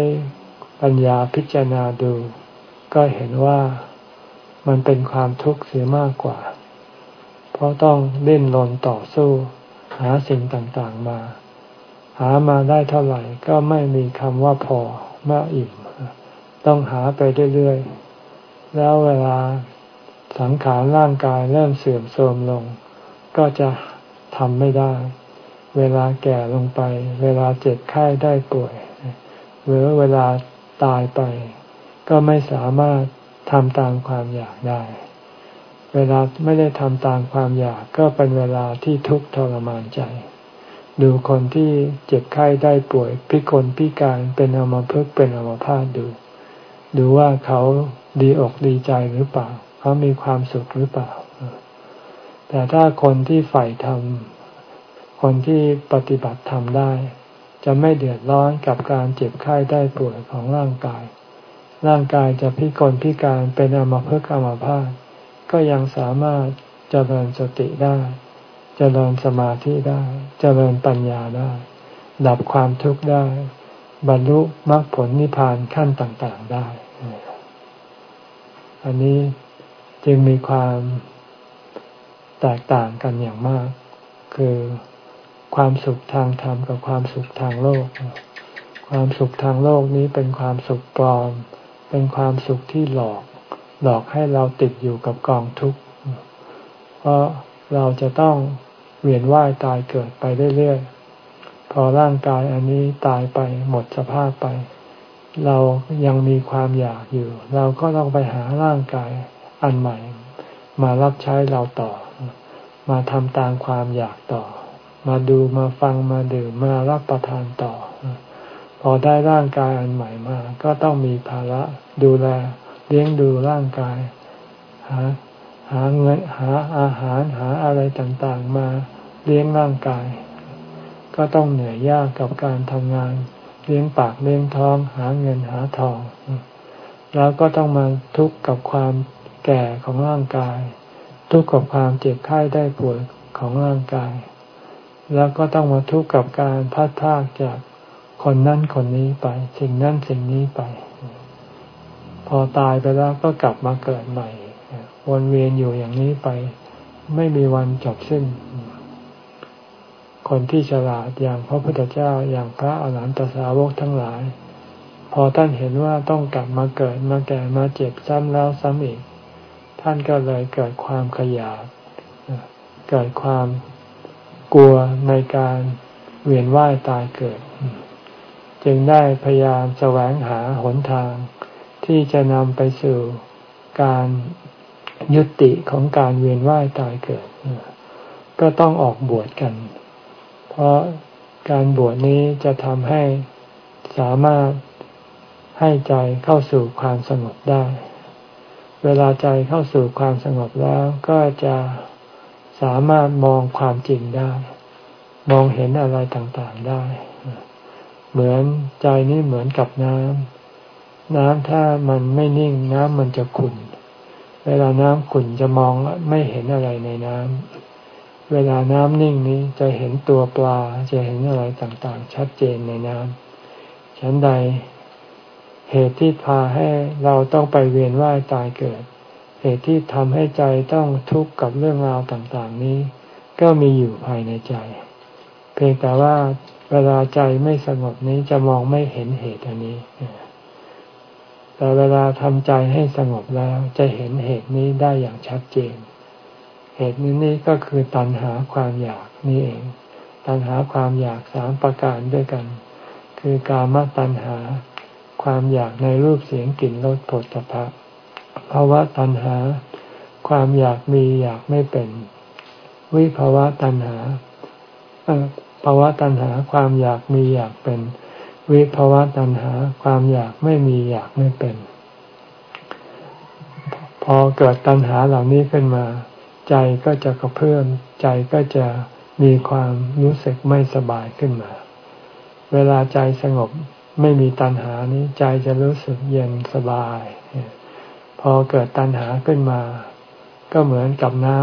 ปัญญาพิจารณาดู ก็เห็นว่ามันเป็นความทุกข์เสียมากกว่า เพราะต้องเล่นลนต่อสู้ หาสิ่งต่างๆมา หามาได้เท่าไหร่ก็ไม่มีคำว่าพอมาอิ่ม ต้องหาไปเรื่อยๆ แล้วเวลาสังขารร่างกายเริ่มเสื่อมโทรมลง ก็จะทำไม่ได้ เวลาแก่ลงไป เวลาเจ็บไข้ได้ป่วย หรือเวลาตายไป ก็ไม่สามารถทำตามความอยากได้ เวลาไม่ได้ทำตามความอยากก็เป็นเวลาที่ทุกข์ทรมานใจ ดูคนที่เจ็บไข้ได้ป่วย พิกลพิการเป็นอมภพเป็นอมภาตดู ดูว่าเขาดีอกดีใจหรือเปล่า เขามีความสุขหรือเปล่า แต่ถ้าคนที่ใฝ่ธรรมคนที่ปฏิบัติธรรมได้ จะไม่เดือดร้อนกับการเจ็บไข้ได้ป่วยของร่างกาย ร่างกายจะพิกลพิการเป็นอมภพอมภาตก็ยังสามารถเจริญสติได้ เจริญสมาธิได้ เจริญปัญญาได้ ดับความทุกข์ได้ บรรลุมรรคผลนิพพานขั้นต่างๆได้ อันนี้จึงมีความแตกต่างกันอย่างมาก คือความสุขทางธรรมกับความสุขทางโลก ความสุขทางโลกนี้เป็นความสุขปลอม เป็นความสุขที่หลอก หลอกให้เราติดอยู่กับกองทุกข์ เพราะเราจะต้อง เวียนว่ายตายเกิดไปเรื่อยๆ พอร่างกายอันนี้ตายไปหมดสภาพไป เรายังมีความอยากอยู่ เราก็ต้องไปหาร่างกายอันใหม่ มารับใช้เราต่อ มาทำตามความอยากต่อ มาดูมาฟังมาดื่มมารับประทานต่อ พอได้ร่างกายอันใหม่มา ก็ต้องมีภาระดูแลเลี้ยงดูร่างกายหา หาเงินหาอาหารหาอะไรต่างๆมาเลี้ยงร่างกาย ก็ต้องเหนื่อยยากกับการทำงาน เลี้ยงปากเลี้ยงท้อง หาเงินหาทอง แล้วก็ต้องมาทุกข์กับความแก่ของร่างกาย ทุกข์กับความเจ็บไข้ได้ป่วยของร่างกาย แล้วก็ต้องมาทุกข์กับการพัดพากจากคนนั้นคนนี้ไป สิ่งนั้นสิ่งนี้ไป พอตายไปแล้วก็กลับมาเกิดใหม่ วนเวียนอยู่อย่างนี้ไป ไม่มีวันจบสิ้น คนที่ฉลาดอย่างพระพุทธเจ้าอย่างพระอาหารหันตสาวกทั้งหลาย พอท่านเห็นว่าต้องกลับมาเกิดมาแก่มาเจ็บซ้ำแล้วซ้ำอีก ท่านก็เลยเกิดความขยาดเกิดความกลัวในการเวียนว่ายตายเกิด จึงได้พยายามแสวงหาหนทางที่จะนำไปสู่การ ยุติของการเวียนว่ายตายเกิด ก็ต้องออกบวชกัน เพราะการบวชนี้จะทำให้สามารถให้ใจเข้าสู่ความสงบได้ เวลาใจเข้าสู่ความสงบแล้วก็จะสามารถมองความจริงได้ มองเห็นอะไรต่างๆได้ เหมือนใจนี่เหมือนกับน้ำน้ำถ้ามันไม่นิ่งน้ำมันจะขุ่น เวลาน้ำขุ่นจะมองไม่เห็นอะไรในน้ำ เวลาน้ำนิ่งนี้จะเห็นตัวปลาจะเห็นอะไรต่างๆ ชัดเจนในน้ำฉันใดเหตุที่พาให้เราต้องไปเวียนว่ายตายเกิด เหตุที่ทำให้ใจต้องทุกข์กับเรื่องราวต่างๆนี้ ก็มีอยู่ภายในใจ เพียงแต่ว่าเวลาใจไม่สงบนี้จะมองไม่เห็นเหตุอันนี้ แต่เวลาทำใจให้สงบแล้วจะเห็นเหตุนี้ได้อย่างชัดเจน เหตุนี้นี่ก็คือตัณหาความอยากนี่เอง ตัณหาความอยากสามประการด้วยกัน คือกามตัณหา ความอยากในรูปเสียงกลิ่นรสผลตภะภาวะตัณหา ความอยากมีอยากไม่เป็น วิภาวะตัณหาภาวะตัณหาความอยากมีอยากเป็น วิภาวะตัณหาความอยากไม่มีอยากไม่เป็น พอเกิดตัณหาเหล่านี้ขึ้นมา ใจก็จะกระเพื่อมใจก็จะมีความรู้สึกไม่สบายขึ้นมา เวลาใจสงบไม่มีตัณหานี้ใจจะรู้สึกเย็นสบาย พอเกิดตัณหาขึ้นมา ก็เหมือนกับน้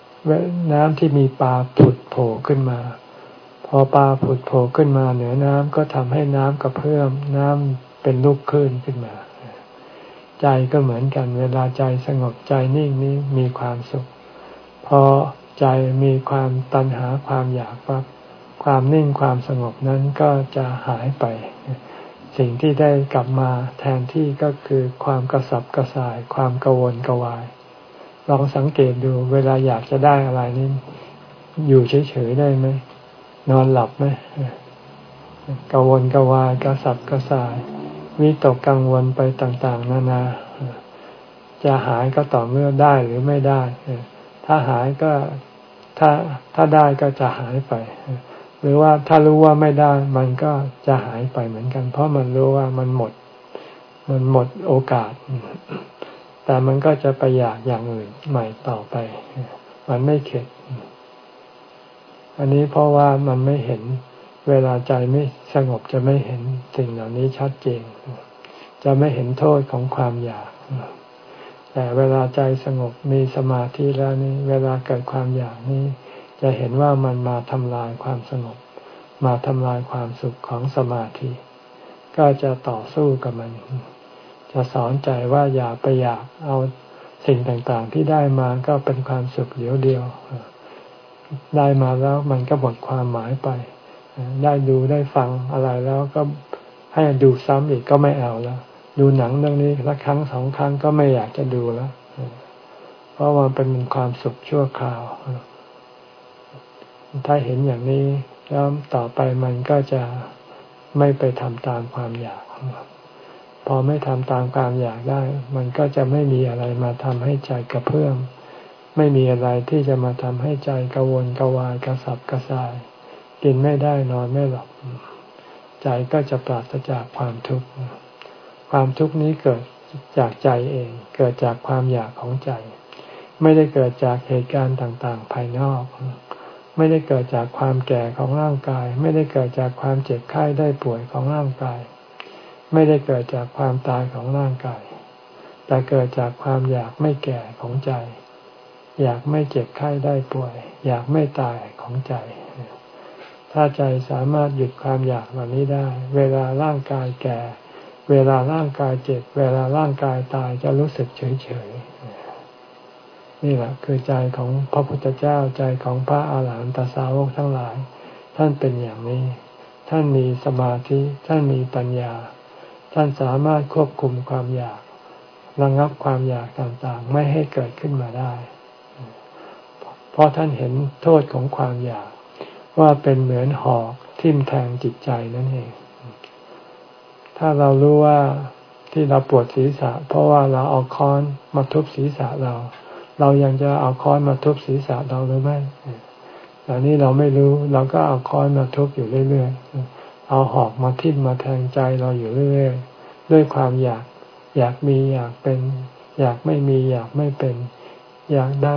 ำน้ำที่มีปลาผุดโผล่ขึ้นมา พอปลาผุดโผล่ขึ้นมาเหนือน้ำก็ทำให้น้ำกระเพื่อมน้ำเป็นลูกคลื่นขึ้นมา ใจก็เหมือนกันเวลาใจสงบใจนิ่งนี้มีความสุข พอใจมีความตัณหาความอยากปั๊บความนิ่งความสงบนั้นก็จะหายไป สิ่งที่ได้กลับมาแทนที่ก็คือความกระสับกระส่าย ความกังวลกวายลองสังเกตดูเวลาอยากจะได้อะไรนี่อยู่เฉยๆได้ไหม นอนหลับไหมกังวลกวายกระสับกระส่ายวิตกกังวลไปต่างๆ นานา จะหายก็ต่อเมื่อได้หรือไม่ได้ ถ้าหายก็ถ้าถ้าได้ก็จะหายไป หรือว่าถ้ารู้ว่าไม่ได้ มันก็จะหายไปเหมือนกัน เพราะมันรู้ว่ามันหมด มันหมดโอกาส แต่มันก็จะไปอยากอย่างอื่นใหม่ต่อไป มันไม่เข็ด อันนี้เพราะว่ามันไม่เห็นเวลาใจไม่สงบจะไม่เห็นสิ่งเหล่านี้ชัดเจน จะไม่เห็นโทษของความอยาก แต่เวลาใจสงบมีสมาธิแล้วนี่เวลาเกิดความอยากนี้ จะเห็นว่ามันมาทำลายความสงบ มาทำลายความสุขของสมาธิ ก็จะต่อสู้กับมัน จะสอนใจว่าอย่าไปอยากเอาสิ่งต่างๆที่ได้มาก็เป็นความสุขเดียวเดียว ได้มาแล้วมันก็หมดความหมายไป ได้ดูได้ฟังอะไรแล้วก็ให้ดูซ้ำอีกก็ไม่เอาแล้ว ดูหนังเรื่องนี้ละครั้งสองครั้งก็ไม่อยากจะดูแล้วเพราะมันเป็นความสุขชั่วคราว ถ้าเห็นอย่างนี้แล้วต่อไปมันก็จะไม่ไปทำตามความอยาก พอไม่ทำตามความอยากได้ มันก็จะไม่มีอะไรมาทำให้ใจกระเพื่อม ไม่มีอะไรที่จะมาทำให้ใจกระวนกวายกระสับกระส่าย กินไม่ได้นอนไม่หลับ ใจก็จะปราศจากความทุกข์ ความทุกข์นี้เกิดจากใจเอง เกิดจากความอยากของใจ ไม่ได้เกิดจากเหตุการณ์ต่างๆ ภายนอก ไม่ได้เกิดจากความแก่ของร่างกาย ไม่ได้เกิดจากความเจ็บไข้ได้ป่วยของร่างกาย ไม่ได้เกิดจากความตายของร่างกาย แต่เกิดจากความอยากไม่แก่ของใจ อยากไม่เจ็บไข้ได้ป่วย อยากไม่ตายของใจ ถ้าใจสามารถหยุดความอยากเหล่านี้ได้ เวลาร่างกายแก่ เวลาร่างกายเจ็บ เวลาร่างกายตายจะรู้สึกเฉยเฉยนี่แหละคือใจของพระพุทธเจ้าใจของพระอาหารหันตสาวกทั้งหลาย ท่านเป็นอย่างนี้ ท่านมีสมาธิท่านมีปัญญา ท่านสามารถควบคุมความอยาก ระงับความอยากต่างๆ ไม่ให้เกิดขึ้นมาได้ ราะท่านเห็นโทษของความอยาก ว่าเป็นเหมือนหอกทิ่มแทงจิตใจนั่นเอง ถ้าเรารู้ว่าที่เราปวดศีรษะ เพราะว่าเราเอาค้อนมาทุบศีรษะเรา เรายังจะเอาค้อนมาทุบศีรษะเราหรือไม่แต่นี้เราไม่รู้เราก็เอาค้อนมาทุบอยู่เรื่อยๆ เอาหอกมาทิ่มมาแทงใจเราอยู่เรื่อยๆ ด้วยความอยากอยากมีอยากเป็น อยากไม่มีอยากไม่เป็น อยากได้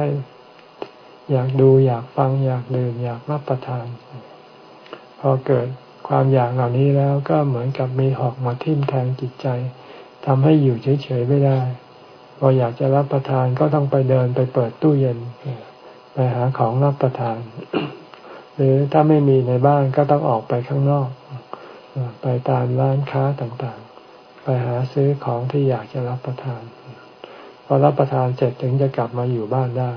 อยากดูอยากฟังอยากดื่มอยากรับประทาน พอเกิดความอยากเหล่านี้แล้วก็เหมือนกับมีหอกมาทิ่มแทงจิตใจทำให้อยู่เฉยๆไม่ได้ พออยากจะรับประทานก็ต้องไปเดินไปเปิดตู้เย็น ไปหาของรับประทาน หรือถ้าไม่มีในบ้านก็ต้องออกไปข้างนอก ไปตามร้านค้าต่างๆ ไปหาซื้อของที่อยากจะรับประทาน พอรับประทานเสร็จถึงจะกลับมาอยู่บ้านได้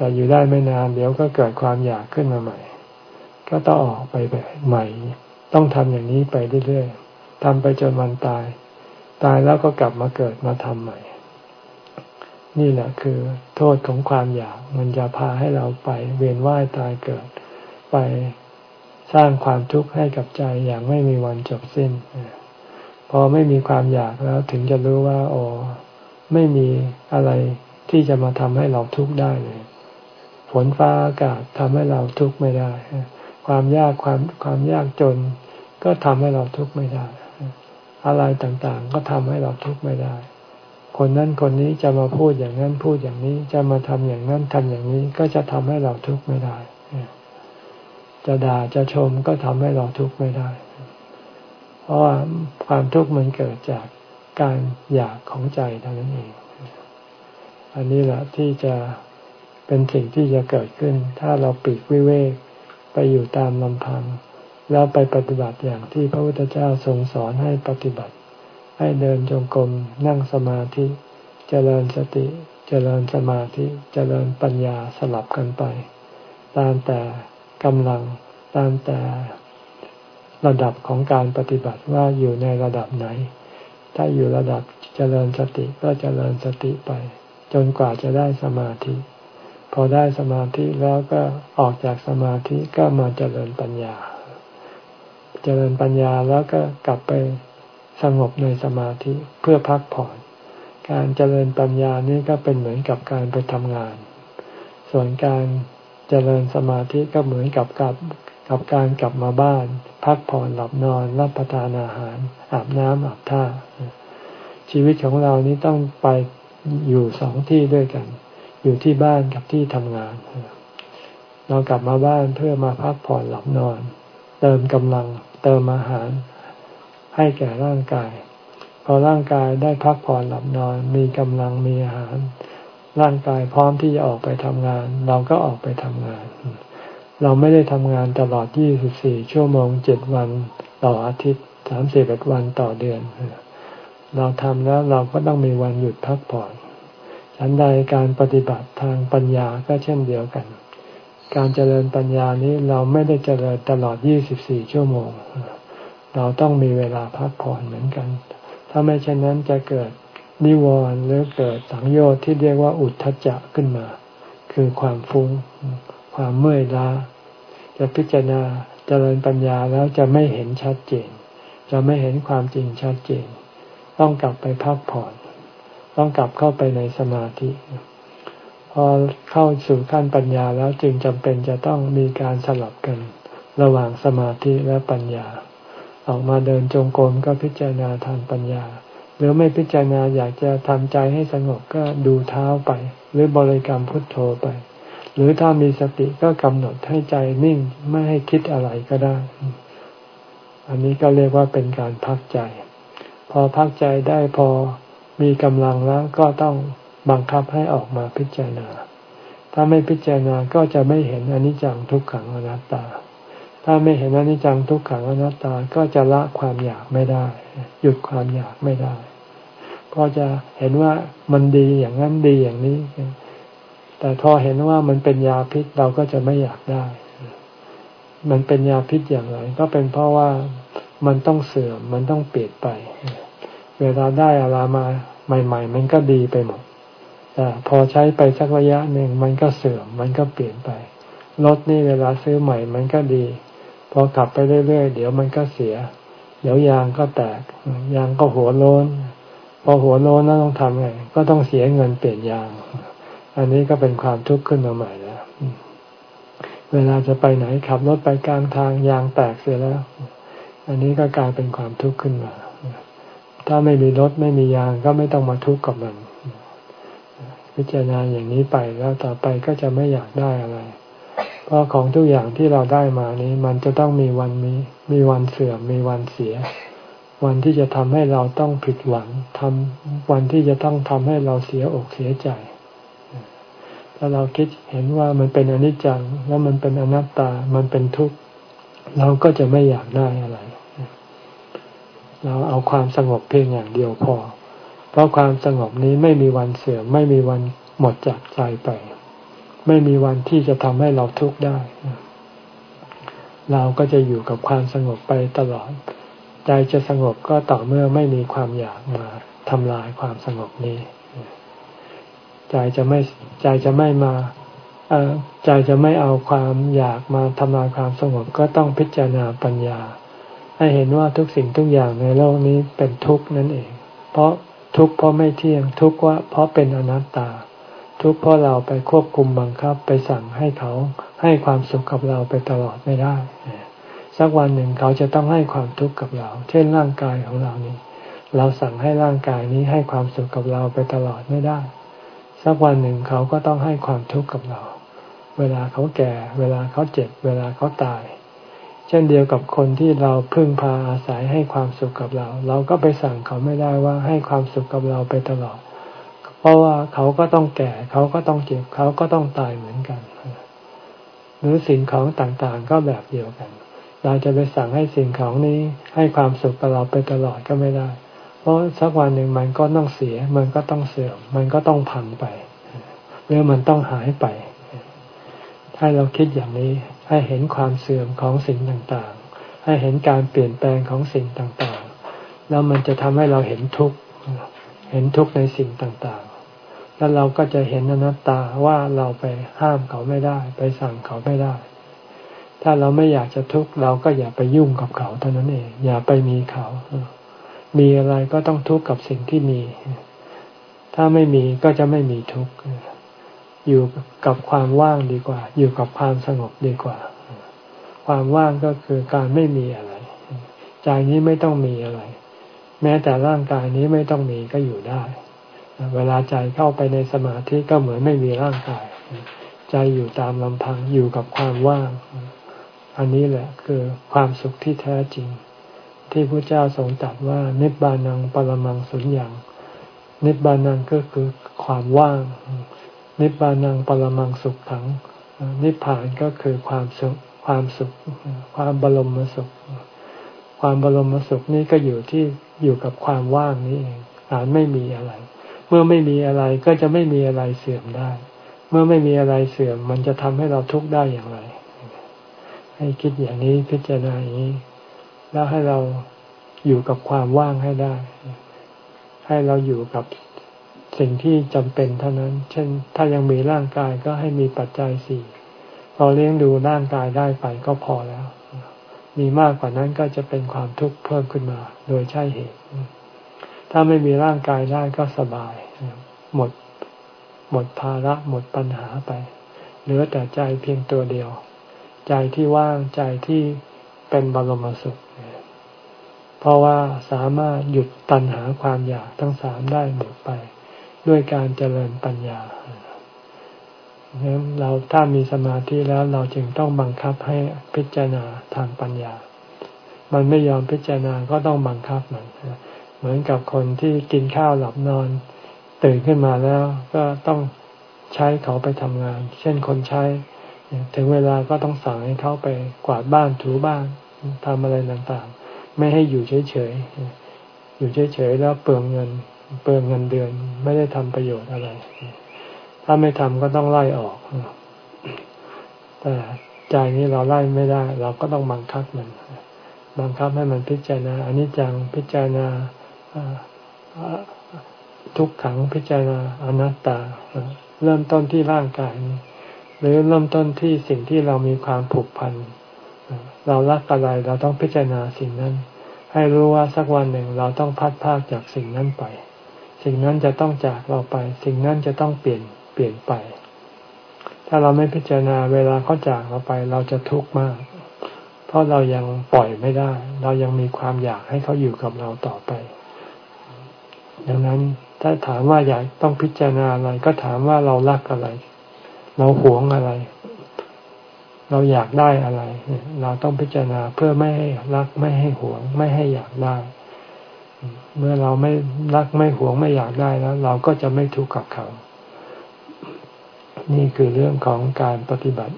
แต่อยู่ได้ไม่นานเดี๋ยวก็เกิดความอยากขึ้นมาใหม่ ก็ต้องออกไปใหม่ ต้องทำอย่างนี้ไปเรื่อยๆทำไปจนวันตาย ตายแล้วก็กลับมาเกิดมาทำใหม่ นี่แหละคือ โทษของความอยากมันจะพาให้เราไปเวียนว่ายตายเกิด ไปสร้างความทุกข์ให้กับใจอย่างไม่มีวันจบสิ้น พอไม่มีความอยากแล้วถึงจะรู้ว่า โอ้ไม่มีอะไรที่จะมาทำให้เราทุกข์ได้เลย ฝนฟ้าอากาศทำให้เราทุกข์ไม่ได้ ความยากความความยากจน ก็ทำให้เราทุกข์ไม่ได้ อะไรต่างๆ ก็ทำให้เราทุกข์ไม่ได้ คนนั้นคนนี้จะมาพูดอย่างนั้นพูดอย่างนี้จะมาทำอย่างนั้นทำอย่างนี้ก็จะทำให้เราทุกข์ไม่ได้ จะด่าจะชมก็ทำให้เราทุกข์ไม่ได้ เพราะว่าความทุกข์มันเกิดจากการอยากของใจเท่านั้นเอง อันนี้แหละที่จะ เป็นสิ่งที่จะเกิดขึ้น ถ้าเราปิดวิเวกไปอยู่ตามลำพัง แล้วไปปฏิบัติอย่างที่พระพุทธเจ้าทรงสอนให้ปฏิบัติ ให้เดินจงกรมนั่งสมาธิเจริญสติเจริญสมาธิเจริญปัญญาสลับกันไป ตามแต่กำลังตามแต่ระดับของการปฏิบัติว่าอยู่ในระดับไหน ถ้าอยู่ระดับเจริญสติก็เจริญสติไป จนกว่าจะได้สมาธิ พอได้สมาธิแล้วก็ออกจากสมาธิก็มาเจริญปัญญา เจริญปัญญาแล้วก็กลับไปสงบในสมาธิเพื่อพักผ่อน การเจริญปัญญานี่ก็เป็นเหมือนกับการไปทำงาน ส่วนการเจริญสมาธิก็เหมือนกับกับกับการกลับมาบ้าน พักผ่อนหลับนอนรับประทานอาหาร อาบน้ำอาบท่า ชีวิตของเรานี้ต้องไปอยู่สองที่ด้วยกัน อยู่ที่บ้านกับที่ทำงาน เรากลับมาบ้านเพื่อมาพักผ่อนหลับนอน เติมกำลังเติมอาหารให้แก่ร่างกาย พอร่างกายได้พักผ่อนหลับนอน มีกำลังมีอาหาร ร่างกายพร้อมที่จะออกไปทำงาน เราก็ออกไปทำงาน เราไม่ได้ทำงานตลอด 24 ชั่วโมง 7 วันต่ออาทิตย์ 31 วันต่อเดือน เราทำแล้วเราก็ต้องมีวันหยุดพักผ่อน ฉันใดการปฏิบัติทางปัญญาก็เช่นเดียวกัน การเจริญปัญญานี้เราไม่ได้เจริญตลอด 24 ชั่วโมง เราต้องมีเวลาพักผ่อนเหมือนกัน ถ้าไม่เช่นนั้นจะเกิดนิวรณ์หรือเกิดสังโยชน์ที่เรียกว่าอุทธัจจะขึ้นมา คือความฟุง้ง ความเมื่อยล้า จะพิจารณาเจริญปัญญาแล้วจะไม่เห็นชัดเจน จะไม่เห็นความจริงชัดเจน ต้องกลับไปพักผ่อน ต้องกลับเข้าไปในสมาธิ พอเข้าสู่ขั้นปัญญาแล้วจึงจำเป็นจะต้องมีการสลับกันระหว่างสมาธิและปัญญา ออกมาเดินจงกรมก็พิจารณาทางปัญญา หรือไม่พิจารณาอยากจะทำใจให้สงบก็ดูเท้าไป หรือบริกรรมพุทโธไป หรือถ้ามีสติก็กำหนดให้ใจนิ่งไม่ให้คิดอะไรก็ได้ อันนี้ก็เรียกว่าเป็นการพักใจ พอพักใจได้พอ มีกำลังแล้วก็ต้องบังคับให้ออกมาพิจารณา ถ้าไม่พิจารณาก็จะไม่เห็นอนิจจังทุกขังอนัตตา ถ้าไม่เห็นอนิจจังทุกขังอนัตตาก็จะละความอยากไม่ได้ หยุดความอยากไม่ได้ ก็จะเห็นว่ามันดีอย่างนั้นดีอย่างนี้ แต่พอเห็นว่ามันเป็นยาพิษเราก็จะไม่อยากได้ มันเป็นยาพิษอย่างไร ก็เป็นเพราะว่ามันต้องเสื่อมมันต้องเปลี่ยนไป เวลาได้อะไรมาใหม่ ๆ มันก็ดีไปหมดแต่พอใช้ไปสักระยะหนึ่งมันก็เสื่อมมันก็เปลี่ยนไปรถนี่เวลาซื้อใหม่มันก็ดี พอขับไปเรื่อยๆเดี๋ยวมันก็เสีย เดี๋ยวยางก็แตก ยางก็หัวโลนพอหัวโลนแล้วต้องทำไงก็ต้องเสียเงินเปลี่ยนยาง อันนี้ก็เป็นความทุกข์ขึ้นมาใหม่แล้วเวลาจะไปไหนขับรถไปกลางทางยางแตกเสียแล้ว อันนี้ก็กลายเป็นความทุกข์ขึ้นมา ถ้าไม่มีรถไม่มียางก็ไม่ต้องมาทุกข์กับมัน พิจารณาอย่างนี้ไปแล้วต่อไปก็จะไม่อยากได้อะไร เพราะของทุกอย่างที่เราได้มานี้มันจะต้องมีวันมีมีวันเสื่อมมีวันเสีย วันที่จะทำให้เราต้องผิดหวังทำวันที่จะต้องทำให้เราเสียอกเสียใจถ้าเราคิดเห็นว่ามันเป็นอนิจจังแล้วมันเป็นอนัตตามันเป็นทุกข์เราก็จะไม่อยากได้อะไร เราเอาความสงบเพียงอย่างเดียวพอ เพราะความสงบนี้ไม่มีวันเสื่อมไม่มีวันหมดจากใจไป ไม่มีวันที่จะทำให้เราทุกข์ได้ เราก็จะอยู่กับความสงบไปตลอด ใจจะสงบก็ต่อเมื่อไม่มีความอยากมาทำลายความสงบนี้ ใจจะไม่ใจจะไม่มาใจจะไม่เอาความอยากมาทำลายความสงบก็ต้องพิจารณาปัญญา ให้เห็นว่าทุกสิ่งทุกอย่างในโลกนี้เป็นทุกข์นั่นเอง เพราะทุกข์เพราะไม่เที่ยงทุกข์ว่าเพราะเป็นอนัตตา ทุกข์เพราะเราไปควบคุมบังคับไปสั่งให้เขาให้ความสุขกับเราไปตลอดไม่ได้สักวันหนึ่งเขาจะต้องให้ความทุกข์กับเรา เช่นร่างกายของเรานี้ เราสั่งให้ร่างกายนี้ให้ความสุขกับเราไปตลอดไม่ได้ สักวันหนึ่งเขาก็ต้องให้ความทุกข์กับเรา เวลาเขาแก่ เวลาเขาเจ็บ เวลาเขาตาย เช่นเดียวกับคนที่เราพึ่งพาอาศัยให้ความสุขกับเรา เราก็ไปสั่งเขาไม่ได้ว่าให้ความสุขกับเราไปตลอด เพราะว่าเขาก็ต้องแก่ เขาก็ต้องเจ็บ เขาก็ต้องตายเหมือนกัน หรือสิ่งของต่างๆก็แบบเดียวกัน เราจะไปสั่งให้สิ่งของนี้ให้ความสุขกับเราไปตลอดก็ไม่ได้ เพราะสักวันหนึ่งมันก็ต้องเสีย มันก็ต้องเสื่อม มันก็ต้องพังไป หรือมันต้องหายไป ถ้าเราคิดอย่างนี้ ให้เห็นความเสื่อมของสิ่งต่างๆ ให้เห็นการเปลี่ยนแปลงของสิ่งต่างๆ แล้วมันจะทำให้เราเห็นทุกข์ เห็นทุกข์ในสิ่งต่างๆ แล้วเราก็จะเห็นอนัตตาว่าเราไปห้ามเขาไม่ได้ ไปสั่งเขาไม่ได้ ถ้าเราไม่อยากจะทุกข์เราก็อย่าไปยุ่งกับเขาเท่านั้นเอง อย่าไปมีเขา มีอะไรก็ต้องทุกข์กับสิ่งที่มี ถ้าไม่มีก็จะไม่มีทุกข์ อยู่กับความว่างดีกว่า อยู่กับความสงบดีกว่า ความว่างก็คือการไม่มีอะไร ใจนี้ไม่ต้องมีอะไร แม้แต่ร่างกายนี้ไม่ต้องมีก็อยู่ได้ เวลาใจเข้าไปในสมาธิก็เหมือนไม่มีร่างกาย ใจอยู่ตามลำพังอยู่กับความว่าง อันนี้แหละคือความสุขที่แท้จริง ที่พระเจ้าทรงตรัสว่า นิบานังปรมังสุญญ์นิบานังก็คือความว่าง นิพพานังปรมังสุขขัง นิพพานก็คือความสุขความสุข ความบรมสุข ความบรมสุขนี่ก็อยู่ที่อยู่กับความว่างนี้เองอาจไม่มีอะไร เมื่อไม่มีอะไรก็จะไม่มีอะไรเสื่อมได้ เมื่อไม่มีอะไรเสื่อม มันจะทำให้เราทุกข์ได้อย่างไร ให้คิดอย่างนี้พิจารณาอย่างนี้ แล้วให้เราอยู่กับความว่างให้ได้ ให้เราอยู่กับ สิ่งที่จำเป็นเท่านั้น เช่น ถ้ายังมีร่างกายก็ให้มีปัจจัยสี่พอเลี้ยงดูร่างกายได้ไปก็พอแล้ว มีมากกว่านั้นก็จะเป็นความทุกข์เพิ่มขึ้นมา โดยใช่เหตุ ถ้าไม่มีร่างกายได้ก็สบาย หมด หมดภาระหมดปัญหาไป เหลือแต่ใจเพียงตัวเดียว ใจที่ว่างใจที่เป็นบรมสุขเพราะว่าสามารถหยุดตัณหาความอยากทั้งสามได้หมดไป ด้วยการเจริญปัญญาเราถ้ามีสมาธิแล้วเราจึงต้องบังคับให้พิจารณาทางปัญญา มันไม่ยอมพิจารณาก็ต้องบังคับมัน เหมือนกับคนที่กินข้าวหลับนอน ตื่นขึ้นมาแล้วก็ต้องใช้เขาไปทำงาน เช่นคนใช้ ถึงเวลาก็ต้องสั่งให้เขาไปกวาดบ้านถูบ้านทำอะไรต่างๆ ไม่ให้อยู่เฉยๆ อยู่เฉยๆแล้วเปลืองเงิน เปลืองเงินเดือน ไม่ได้ทำประโยชน์อะไร ถ้าไม่ทำก็ต้องไล่ออก แต่ใจนี้เราไล่ไม่ได้ เราก็ต้องบังคับมัน บังคับให้มันพิจารณาอนิจจังพิจารณาทุกขังพิจารณาอนัตตา เริ่มต้นที่ร่างกายนี้หรือเริ่มต้นที่สิ่งที่เรามีความผูกพัน เรารักอะไรเราต้องพิจารณาสิ่งนั้น ให้รู้ว่าสักวันหนึ่งเราต้องพัดพากจากสิ่งนั้นไป สิ่งนั้นจะต้องจากเราไป สิ่งนั้นจะต้องเปลี่ยนเปลี่ยนไป ถ้าเราไม่พิจารณาเวลาเขาจากเราไป เราจะทุกข์มาก เพราะเรายังปล่อยไม่ได้ เรายังมีความอยากให้เขาอยู่กับเราต่อไป ดังนั้นถ้าถามว่าอยากต้องพิจารณาอะไร ก็ถามว่าเรารักอะไร เราหวงอะไร เราอยากได้อะไร เราต้องพิจารณาเพื่อไม่ให้รักไม่ให้หวง ไม่ให้อยากได้ เมื่อเราไม่รักไม่หวงไม่อยากได้แล้ว เราก็จะไม่ทุกข์กับเขา นี่คือเรื่องของการปฏิบัติ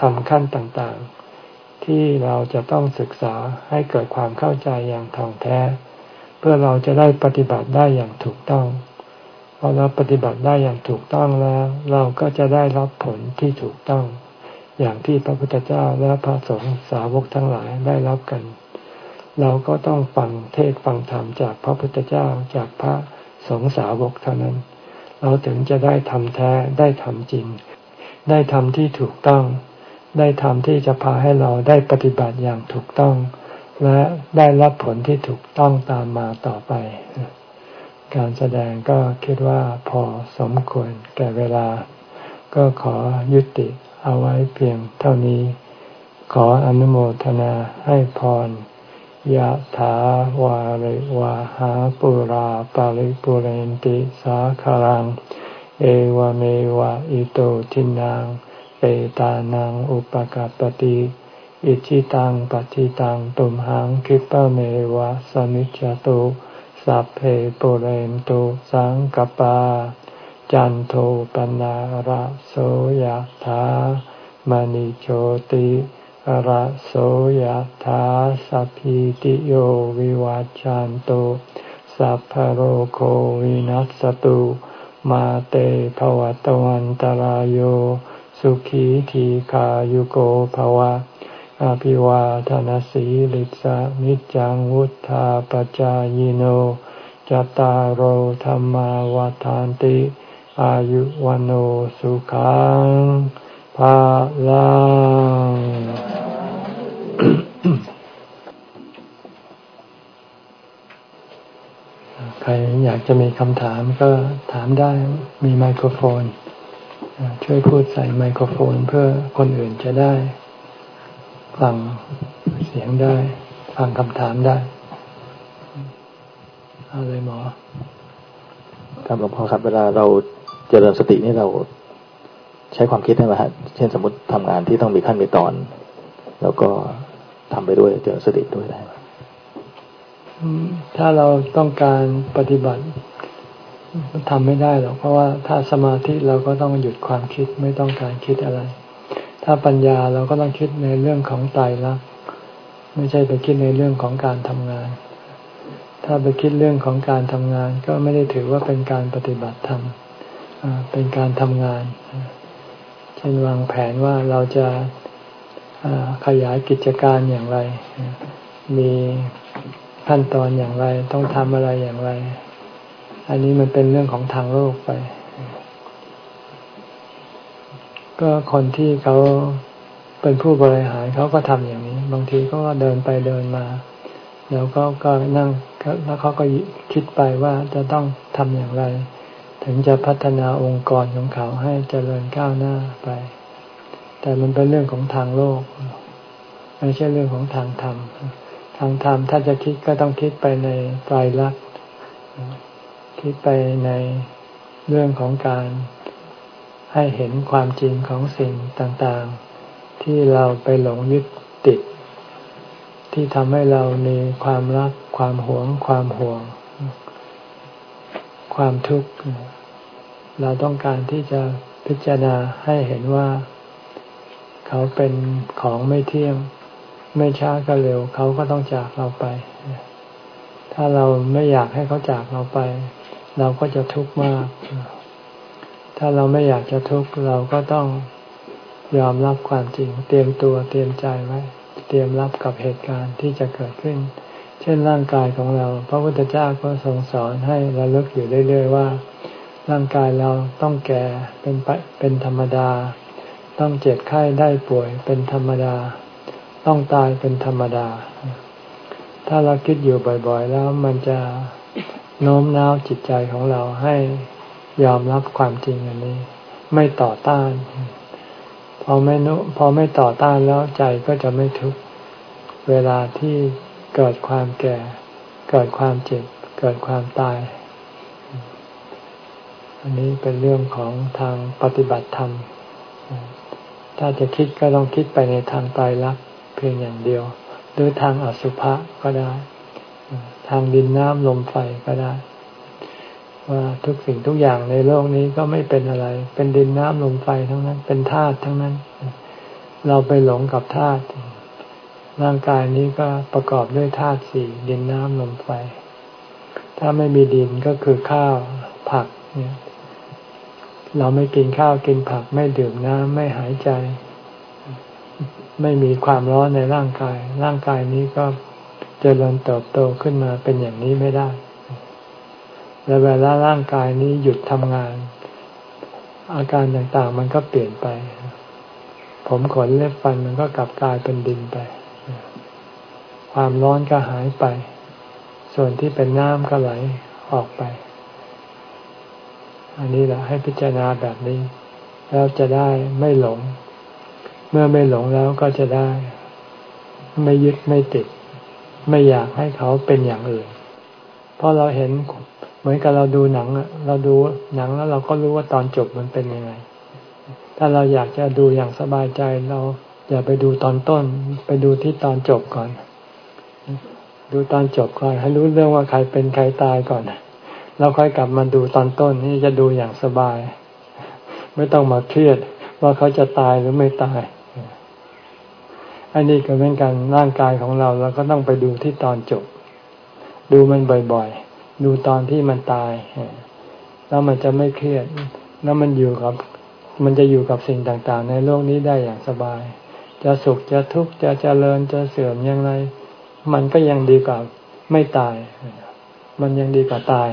ทำขั้นต่างๆ ที่เราจะต้องศึกษาให้เกิดความเข้าใจอย่างท่องแท้ เพื่อเราจะได้ปฏิบัติได้อย่างถูกต้องพอเราปฏิบัติได้อย่างถูกต้องแล้ว เราก็จะได้รับผลที่ถูกต้อง อย่างที่พระพุทธเจ้าและพระสงฆ์สาวกทั้งหลายได้รับกัน เราก็ต้องฟังเทศฟังธรรมจากพระพุทธเจ้าจากพระสงฆ์สาวกเท่านั้น เราถึงจะได้ทำแท้ได้ทำจริง ได้ทำที่ถูกต้อง ได้ทำที่จะพาให้เราได้ปฏิบัติอย่างถูกต้อง และได้รับผลที่ถูกต้องตามมาต่อไป การแสดงก็คิดว่าพอสมควรแก่เวลา ก็ขอยุติเอาไว้เพียงเท่านี้ ขออนุโมทนาให้พร ยะถาวาริวาหาปุราปาริปุเรนติสาคารัง เอวเมวะอิโตทินังเปตานังอุปกาปติอิชิตังปัจิตังตุมหังคิปะเมวะสมิจจตุสัพเพปุเรนตุสังกปา จันโทปนะระโสยธามณิโชติ ระโสยธาสัพพิติโยวิวัจจันตุสัพพโรโควินัสตุ มาเตภวตวันตารโยสุขีทีขายุโกภวะอภิวาทานสีลิสานิจังวุธาปจายโนจตารโหธรรมวาทานติ อายุวันโอสุขังภาลังใค รอยากจะมีคำถามก็ถามได้มีไมโครโฟน ช่วยพูดใส่ไมโครโฟนเพื่อคนอื่นจะได้ ฟังเสียงได้ ฟังคำถามได้เอาเลยหมอครับหลวงพ่อครับเวลาเราเจริญสตินี่เราใช้ความคิดนั่นแหละฮะเช่นสมมติทำงานที่ต้องมีขั้นมีตอน แล้วก็ทำไปด้วยเจริญสติด้วยได้ ถ้าเราต้องการปฏิบัติทำไม่ได้หรอกเพราะว่าถ้าสมาธิเราก็ต้องหยุดความคิดไม่ต้องการคิดอะไร ถ้าปัญญาเราก็ต้องคิดในเรื่องของตายรักไม่ใช่ไปคิดในเรื่องของการทำงาน ถ้าไปคิดเรื่องของการทำงาน ก็ไม่ได้ถือว่าเป็นการปฏิบัติธรรมเป็นการทำงานเช่นวางแผนว่าเราจะขยายกิจการอย่างไร มี ขั้นตอนอย่างไร ต้องทำอะไรอย่างไร อันนี้มันเป็นเรื่องของทางโลกไป ก็คนที่เขาเป็นผู้บริหารเขาก็ทำอย่างนี้ บางทีก็เดินไปเดินมา แล้วก็ก็นั่งแล้วเขาก็คิดไปว่าจะต้องทำอย่างไร ถึงจะพัฒนาองค์กรของเขาให้เจริญก้าวหน้าไป แต่มันเป็นเรื่องของทางโลก ไม่ใช่เรื่องของทางธรรม ทางธรรมถ้าจะคิดก็ต้องคิดไปในไตรลักษณ์คิดไปในเรื่องของการให้เห็นความจริงของสิ่งต่างๆ ที่เราไปหลงยึดติด ที่ทำให้เรามีความรัก ความหวง ความห่วง ความทุกข์ เราต้องการที่จะพิจารณาให้เห็นว่า เขาเป็นของไม่เที่ยง ไม่ช้าก็เร็ว เขาก็ต้องจากเราไป ถ้าเราไม่อยากให้เขาจากเราไป เราก็จะทุกข์มาก ถ้าเราไม่อยากจะทุกข์เราก็ต้องยอมรับความจริง เตรียมตัวเตรียมใจไว้ เตรียมรับกับเหตุการณ์ที่จะเกิดขึ้น เช่นร่างกายของเรา พระพุทธเจ้าก็ทรงสอนให้เราลึกอยู่เรื่อยๆว่า ร่างกายเราต้องแก่เป็นเป็นธรรมดา ต้องเจ็บไข้ได้ป่วยเป็นธรรมดา ต้องตายเป็นธรรมดา ถ้าเราคิดอยู่บ่อย ๆ แล้วมันจะโน้มน้าวจิตใจของเราให้ยอมรับความจริงอันนี้ ไม่ต่อต้าน พอไม่นุพอไม่ต่อต้านแล้วใจก็จะไม่ทุกข์เวลาที่เกิดความแก่ เกิดความเจ็บ เกิดความตาย อันนี้เป็นเรื่องของทางปฏิบัติธรรม ถ้าจะคิดก็ต้องคิดไปในทางตายรัก เพียงอย่างเดียว หรือทางอสุภะก็ได้ ทางดินน้ำลมไฟก็ได้ ว่าทุกสิ่งทุกอย่างในโลกนี้ก็ไม่เป็นอะไร เป็นดินน้ำลมไฟทั้งนั้น เป็นธาตุทั้งนั้น เราไปหลงกับธาตุร่างกายนี้ก็ประกอบด้วยธาตุสี่ดินน้ำลมไฟ ถ้าไม่มีดินก็คือข้าวผักเนี่ย เราไม่กินข้าวกินผักไม่ดื่มน้ำไม่หายใจ ไม่มีความร้อนในร่างกาย ร่างกายนี้ก็จเจริญเติบโตขึ้นมาเป็นอย่างนี้ไม่ได้ และเวลาร่างกายนี้หยุดทำงาน อาการต่างๆ มันก็เปลี่ยนไป ผมขนเล็บฟันมันก็กลับกลายเป็นดินไป ความร้อนก็หายไป ส่วนที่เป็นน้ำก็ไหลออกไป อันนี้แหละให้พิจารณาแบบนี้ แล้วจะได้ไม่หลง เมื่อไม่หลงแล้วก็จะได้ ไม่ยึดไม่ติด ไม่อยากให้เขาเป็นอย่างอื่น เพราะเราเห็นเหมือนกับเราดูหนังเราดูหนังแล้วเราก็รู้ว่าตอนจบมันเป็นยังไง ถ้าเราอยากจะดูอย่างสบายใจเราอย่าไปดูตอนต้น ไปดูที่ตอนจบก่อน ดูตอนจบก่อน ให้รู้เรื่องว่าใครเป็นใครตายก่อนแล้วค่อยกลับมาดูตอนต้นนี่จะดูอย่างสบาย ไม่ต้องมาเครียดว่าเขาจะตายหรือไม่ตาย อันนี้ก็เป็นการร่างกายของเราเราก็ต้องไปดูที่ตอนจบ ดูมันบ่อยๆ ดูตอนที่มันตายแล้วมันจะไม่เครียดแล้วมันอยู่กับ มันจะอยู่กับสิ่งต่างๆ ในโลกนี้ได้อย่างสบาย จะสุขจะทุกข์จะเจริญจะเสื่อมอย่างไร มันก็ยังดีกว่าไม่ตาย มันยังดีกว่าตาย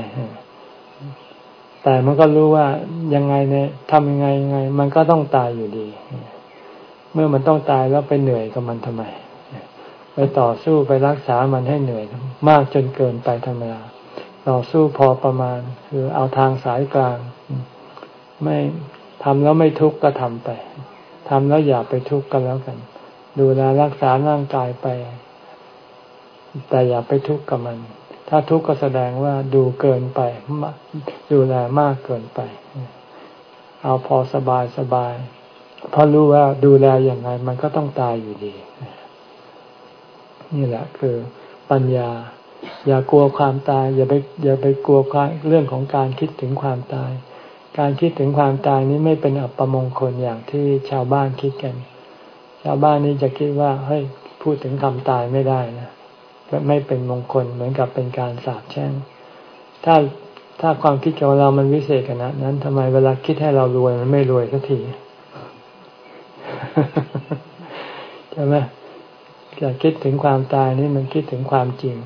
แต่มันก็รู้ว่ายังไงเนี่ยทำยังไงยังไง มันก็ต้องตายอยู่ดี เมื่อมันต้องตายแล้วไปเหนื่อยกับมันทำไม ไปต่อสู้ไปรักษามันให้เหนื่อย มากจนเกินไปธรรมดาต่อสู้พอประมาณ คือเอาทางสายกลาง ไม่ทำแล้วไม่ทุกข์ก็ทำไปทำแล้วอย่าไปทุกข์กันแล้วกัน ดูแลรักษาร่างกายไป แต่อย่าไปทุกข์กับมัน ถ้าทุกข์ก็แสดงว่าดูเกินไปดูแลมากเกินไป เอาพอสบายสบาย เพราะรู้ว่าดูแลอย่างไรมันก็ต้องตายอยู่ดี นี่แหละคือปัญญา อย่ากลัวความตาย อย่าไปอย่าไปกลัวเรื่องของการคิดถึงความตาย การคิดถึงความตายนี้ไม่เป็นอัปมงคลอย่างที่ชาวบ้านคิดกัน ชาวบ้านนี้จะคิดว่าเฮ้ยพูดถึงคำตายไม่ได้นะไม่เป็นมงคลเหมือนกับเป็นการสาปแช่ง ถ้าถ้าความคิดของเรามันวิเศษขนาดนั้นทำไมเวลาคิดให้เรารวยมันไม่รวยสักที ใช่ไหมจะคิดถึงความตายนี่มันคิดถึงความจริง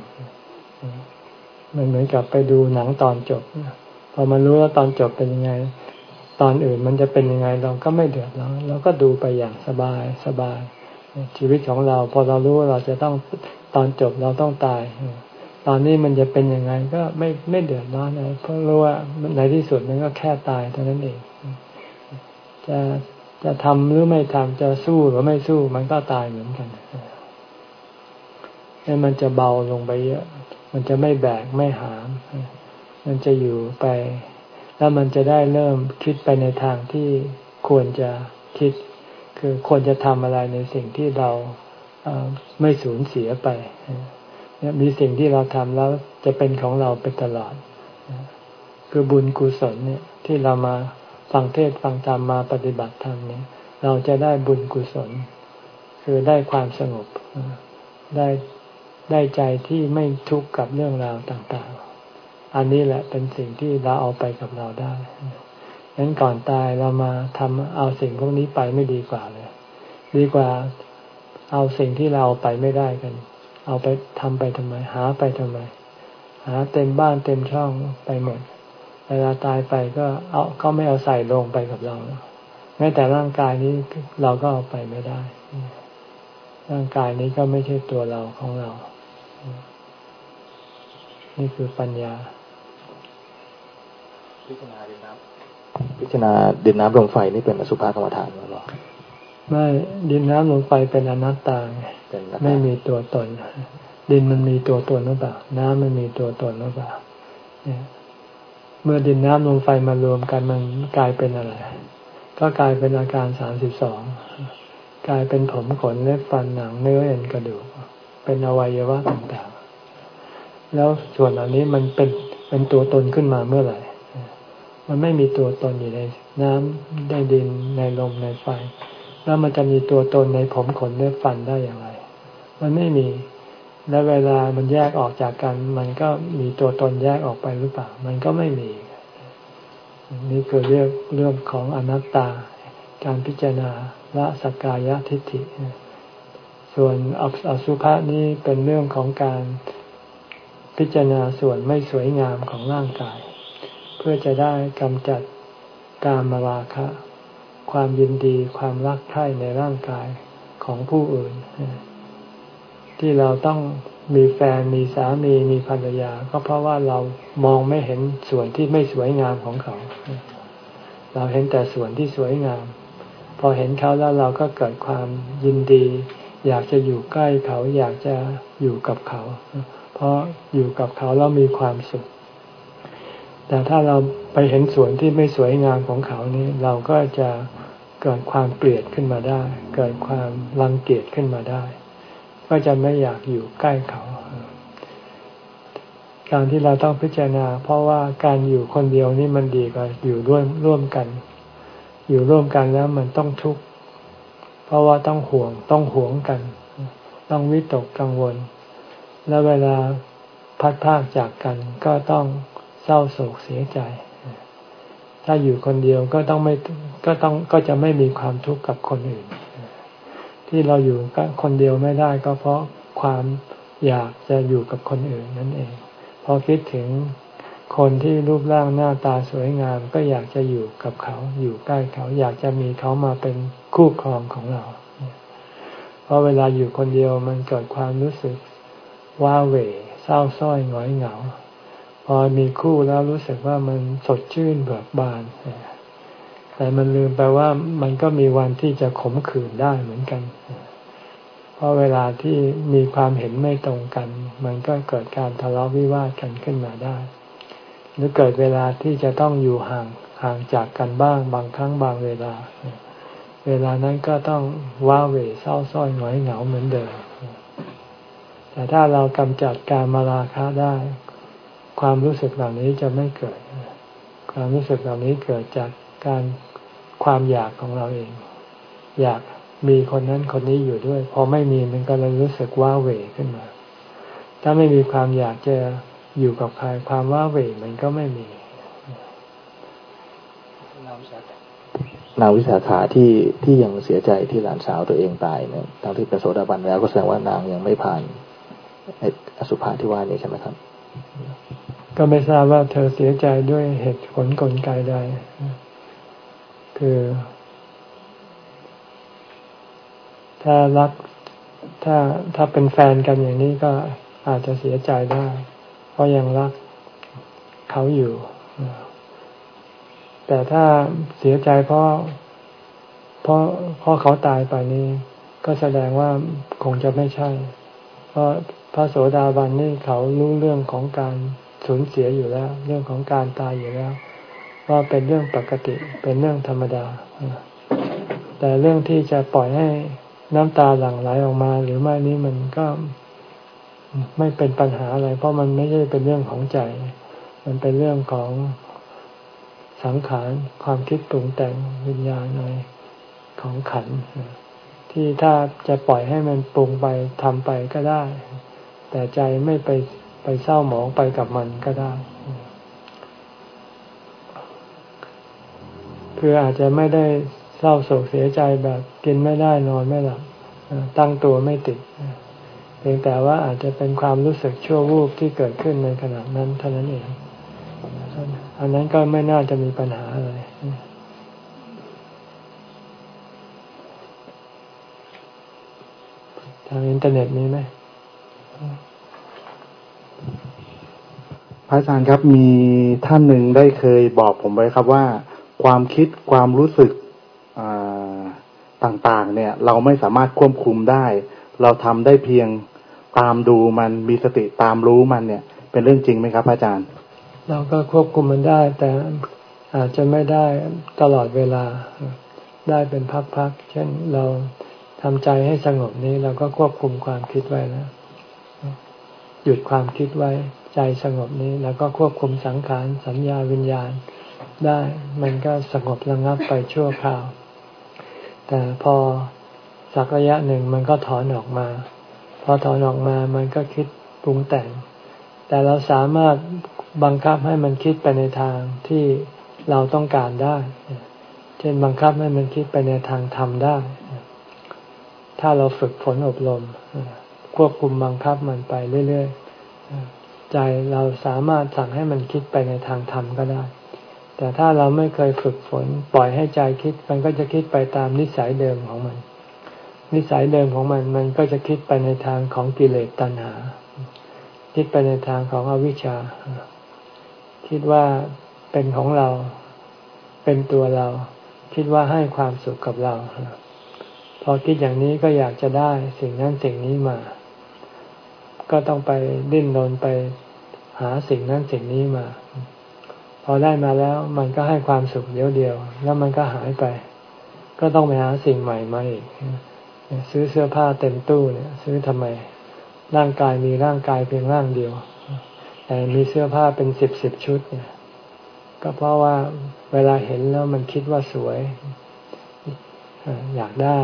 มันเหมือนกับไปดูหนังตอนจบพอมันรู้ว่าตอนจบเป็นยังไง ตอนอื่นมันจะเป็นยังไงเราก็ไม่เดือดร้อนเราก็ดูไปอย่างสบายสบาย ชีวิตของเรา พอเรารู้ว่าเราจะต้องตอนจบเราต้องตาย ตอนนี้มันจะเป็นยังไงก็ไม่ไม่เดือดร้อนเลยเพราะรู้ว่าในที่สุดมันก็แค่ตายเท่านั้นเองจะ จะทำหรือไม่ทำจะสู้หรือไม่สู้มันก็ตายเหมือนกันให้มันจะเบาลงไปเยอะ มันจะไม่แบกไม่หาม มันจะอยู่ไป แล้วมันจะได้เริ่มคิดไปในทางที่ควรจะคิด คือควรจะทำอะไรในสิ่งที่เราไม่สูญเสียไปเนี่ยมีสิ่งที่เราทำแล้วจะเป็นของเราเป็นตลอด คือบุญกุศลเนี่ยที่เรามา ฟังเทศฟังธรรมมาปฏิบัติธรรมเนี่ยเราจะได้บุญกุศล คือได้ความสงบได้ได้ใจที่ไม่ทุกข์กับเรื่องราวต่างๆ อันนี้แหละเป็นสิ่งที่เราเอาไปกับเราได้ฉะนั้นก่อนตายเรามาทำเอาสิ่งพวกนี้ไปไม่ดีกว่าเลย ดีกว่าเอาสิ่งที่เราไปไม่ได้กัน เอาไปทำไปทำไม หาไปทำไม หาเต็มบ้านเต็มช่องไปหมด เวลาตายไปก็เอาเขาไม่เอาใส่ลงไปกับเราแม้แต่ร่างกายนี้เราก็เอาไปไม่ได้ ร่างกายนี้ก็ไม่ใช่ตัวเราของเรา นี่คือปัญญา พิจารณาดินน้ำพิจารณาดินน้ำลมไฟนี่เป็นอสุภกรรมฐานหรือเปล่าไม่ดินน้ำลมไฟเป็นอนัตตาไม่มีตัวตน ดินมันมีตัวตนหรือเปล่า น้ำมันมีตัวตนหรือเปล่า เมื่อดินน้ำลมไฟมารวมกันมันกลายเป็นอะไร ก็กลายเป็นอาการสามสิบสองกลายเป็นผมขนเล็บฟันหนังเนื้อเอ็นกระดูก เป็นอวัยวะต่างๆ แล้วส่วนเหล่านี้มันเป็นเป็นตัวตนขึ้นมาเมื่อไหร่ มันไม่มีตัวตนอยู่ในน้ำในดินในลมในไฟ แล้วมันจะมีตัวตนในผมขนเล็บฟันได้อย่างไร มันไม่มี และเวลามันแยกออกจากกัน มันก็มีตัวตนแยกออกไปหรือเปล่า มันก็ไม่มี นี่คือเรื่องเรื่องของอนัตตา การพิจารณาละสกกายทิฏฐิ ส่วนอสุภะนี้เป็นเรื่องของการพิจารณาส่วนไม่สวยงามของร่างกาย เพื่อจะได้กำจัดการมาราคะ ความยินดีความรักใคร่ในร่างกายของผู้อื่น ที่เราต้องมีแฟนมีสามีมีภรรยา ก็เพราะว่าเรามองไม่เห็นส่วนที่ไม่สวยงามของเขา เราเห็นแต่ส่วนที่สวยงาม พอเห็นเขาแล้วเราก็เกิดความยินดี อยากจะอยู่ใกล้เขาอยากจะอยู่กับเขา เพราะอยู่กับเขาแล้วมีความสุข แต่ถ้าเราไปเห็นส่วนที่ไม่สวยงามของเขานี้ เราก็จะเกิดความเกลียดขึ้นมาได้ เกิดความรังเกียจขึ้นมาได้ ก็จะไม่อยากอยู่ใกล้เขา การที่เราต้องพิจารณา เพราะว่าการอยู่คนเดียวนี่มันดีกว่าอยู่ร่วมร่วมกัน อยู่ร่วมกันแล้วมันต้องทุกข์เพราะว่าต้องห่วงต้องห่วงกัน ต้องวิตกกังวล และเวลาพัดพากจากกันก็ต้องเศร้าโศกเสียใจ ถ้าอยู่คนเดียวก็ต้องไม่ก็ต้องก็จะไม่มีความทุกข์กับคนอื่น ที่เราอยู่กับคนเดียวไม่ได้ก็เพราะความอยากจะอยู่กับคนอื่นนั่นเอง พอคิดถึงคนที่รูปร่างหน้าตาสวยงามก็อยากจะอยู่กับเขาอยู่ใกล้เขาอยากจะมีเขามาเป็นคู่ครองของเรา เพราะเวลาอยู่คนเดียวมันเกิดความรู้สึกว้าเหวเศร้าส้อยหงอยเหงา พอมีคู่แล้วรู้สึกว่ามันสดชื่นเบิกบาน แต่มันลืมไปว่ามันก็มีวันที่จะขมขื่นได้เหมือนกัน เพราะเวลาที่มีความเห็นไม่ตรงกัน มันก็เกิดการทะเลาะวิวาทกันขึ้นมาได้ หรือเกิดเวลาที่จะต้องอยู่ห่างห่างจากกันบ้างบางครั้งบางเวลา เวลานั้นก็ต้องว้าเหวเศร้าส้อยหงอยเหงาเหมือนเดิมแต่ถ้าเรากำจัดการมาราคะได้ ความรู้สึกเหล่านี้จะไม่เกิด ความรู้สึกเหล่านี้เกิดจากการ ความอยากของเราเอง อยากมีคนนั้นคนนี้อยู่ด้วย พอไม่มีมันก็เลยรู้สึกว้าเหวขึ้นมา ถ้าไม่มีความอยากจะอยู่กับใครความว้าเหวมันก็ไม่มีนางวิสาขาที่ที่ยังเสียใจที่หลานสาวตัวเองตายเนี่ยทั้งที่เป็นโสดาบันแล้วก็แสดงว่านางยังไม่ผ่านอสุภะที่ว่านี้ใช่ไหมครับ ก็ไม่ทราบว่าเธอเสียใจด้วยเหตุผลกลไกใด คือ ถ้ารักถ้าถ้าเป็นแฟนกันอย่างนี้ก็อาจจะเสียใจได้ เพราะยังรักเขาอยู่ แต่ถ้าเสียใจเพราะเพราะเพราะเขาตายไปนี้ ก็แสดงว่าคงจะไม่ใช่ เพราะพระโสดาบันนี่เขารู้เรื่องของการสูญเสียอยู่แล้ว เรื่องของการตายอยู่แล้ว ว่าเป็นเรื่องปกติเป็นเรื่องธรรมดา แต่เรื่องที่จะปล่อยให้น้ำตาหลั่งไหลออกมา หรือไม่นี้มันก็ไม่เป็นปัญหาอะไร เพราะมันไม่ใช่เป็นเรื่องของใจ มันเป็นเรื่องของสังขารความคิดปรุงแต่งวิญญาณอะไรของขันที่ถ้าจะปล่อยให้มันปรุงไปทำไปก็ได้ แต่ใจไม่ไปไปเศร้าหมองไปกับมันก็ได้ คืออาจจะไม่ได้เศร้าโศกเสียใจแบบกินไม่ได้นอนไม่หลับตั้งตัวไม่ติดเพียงแต่ว่าอาจจะเป็นความรู้สึกชั่ววูบที่เกิดขึ้นในขณะนั้นเท่านั้นเอง อันนั้นก็ไม่น่าจะมีปัญหาอะไรทางอินเทอร์เน็ตมีไหมพระอาจารย์ครับมีท่านหนึ่งได้เคยบอกผมไว้ครับว่า ความคิดความรู้สึกต่างๆ เนี่ย เราไม่สามารถควบคุมได้ เราทำได้เพียงตามดูมันมีสติตามรู้มันเนี่ย เป็นเรื่องจริงไหมครับ อาจารย์ เราก็ควบคุมมันได้ แต่อาจจะไม่ได้ตลอดเวลาได้เป็นพักๆ เช่นเราทำใจให้สงบนี้เราก็ควบคุมความคิดไว้แล้วหยุดความคิดไว้ ใจสงบนี้ แล้วก็ควบคุมสังขารสัญญาวิญญาณ ได้ มันก็สงบระงับไปชั่วคราว แต่พอสักระยะหนึ่งมันก็ถอนออกมา พอถอนออกมามันก็คิดปรุงแต่ง แต่เราสามารถบังคับให้มันคิดไปในทางที่เราต้องการได้ เช่นบังคับให้มันคิดไปในทางธรรมได้ ถ้าเราฝึกฝนอบรม ควบคุมบังคับมันไปเรื่อยๆ ใจเราสามารถสั่งให้มันคิดไปในทางธรรมก็ได้ แต่ถ้าเราไม่เคยฝึกฝน ปล่อยให้ใจคิด มันก็จะคิดไปตามนิสัยเดิมของมัน นิสัยเดิมของมัน มันก็จะคิดไปในทางของกิเลสตัณหา คิดไปในทางของอวิชชา คิดว่าเป็นของเรา เป็นตัวเรา คิดว่าให้ความสุขกับเรา พอคิดอย่างนี้ก็อยากจะได้สิ่งนั้นสิ่งนี้มา ก็ต้องไปดิ้นรนไปหาสิ่งนั้นสิ่งนี้มา อได้มาแล้วมันก็ให้ความสุขเดียวเดียว แล้วมันก็หายไป ก็ต้องไปหาสิ่งใหม่มาอีกซื้อเสื้อผ้าเต็มตู้เนี่ย ซื้อทำไม ร่างกายมีร่างกายเพียงร่างเดียว แต่มีเสื้อผ้าเป็นสิบสิบชุดเนี่ย ก็เพราะว่าเวลาเห็นแล้วมันคิดว่าสวย อยากได้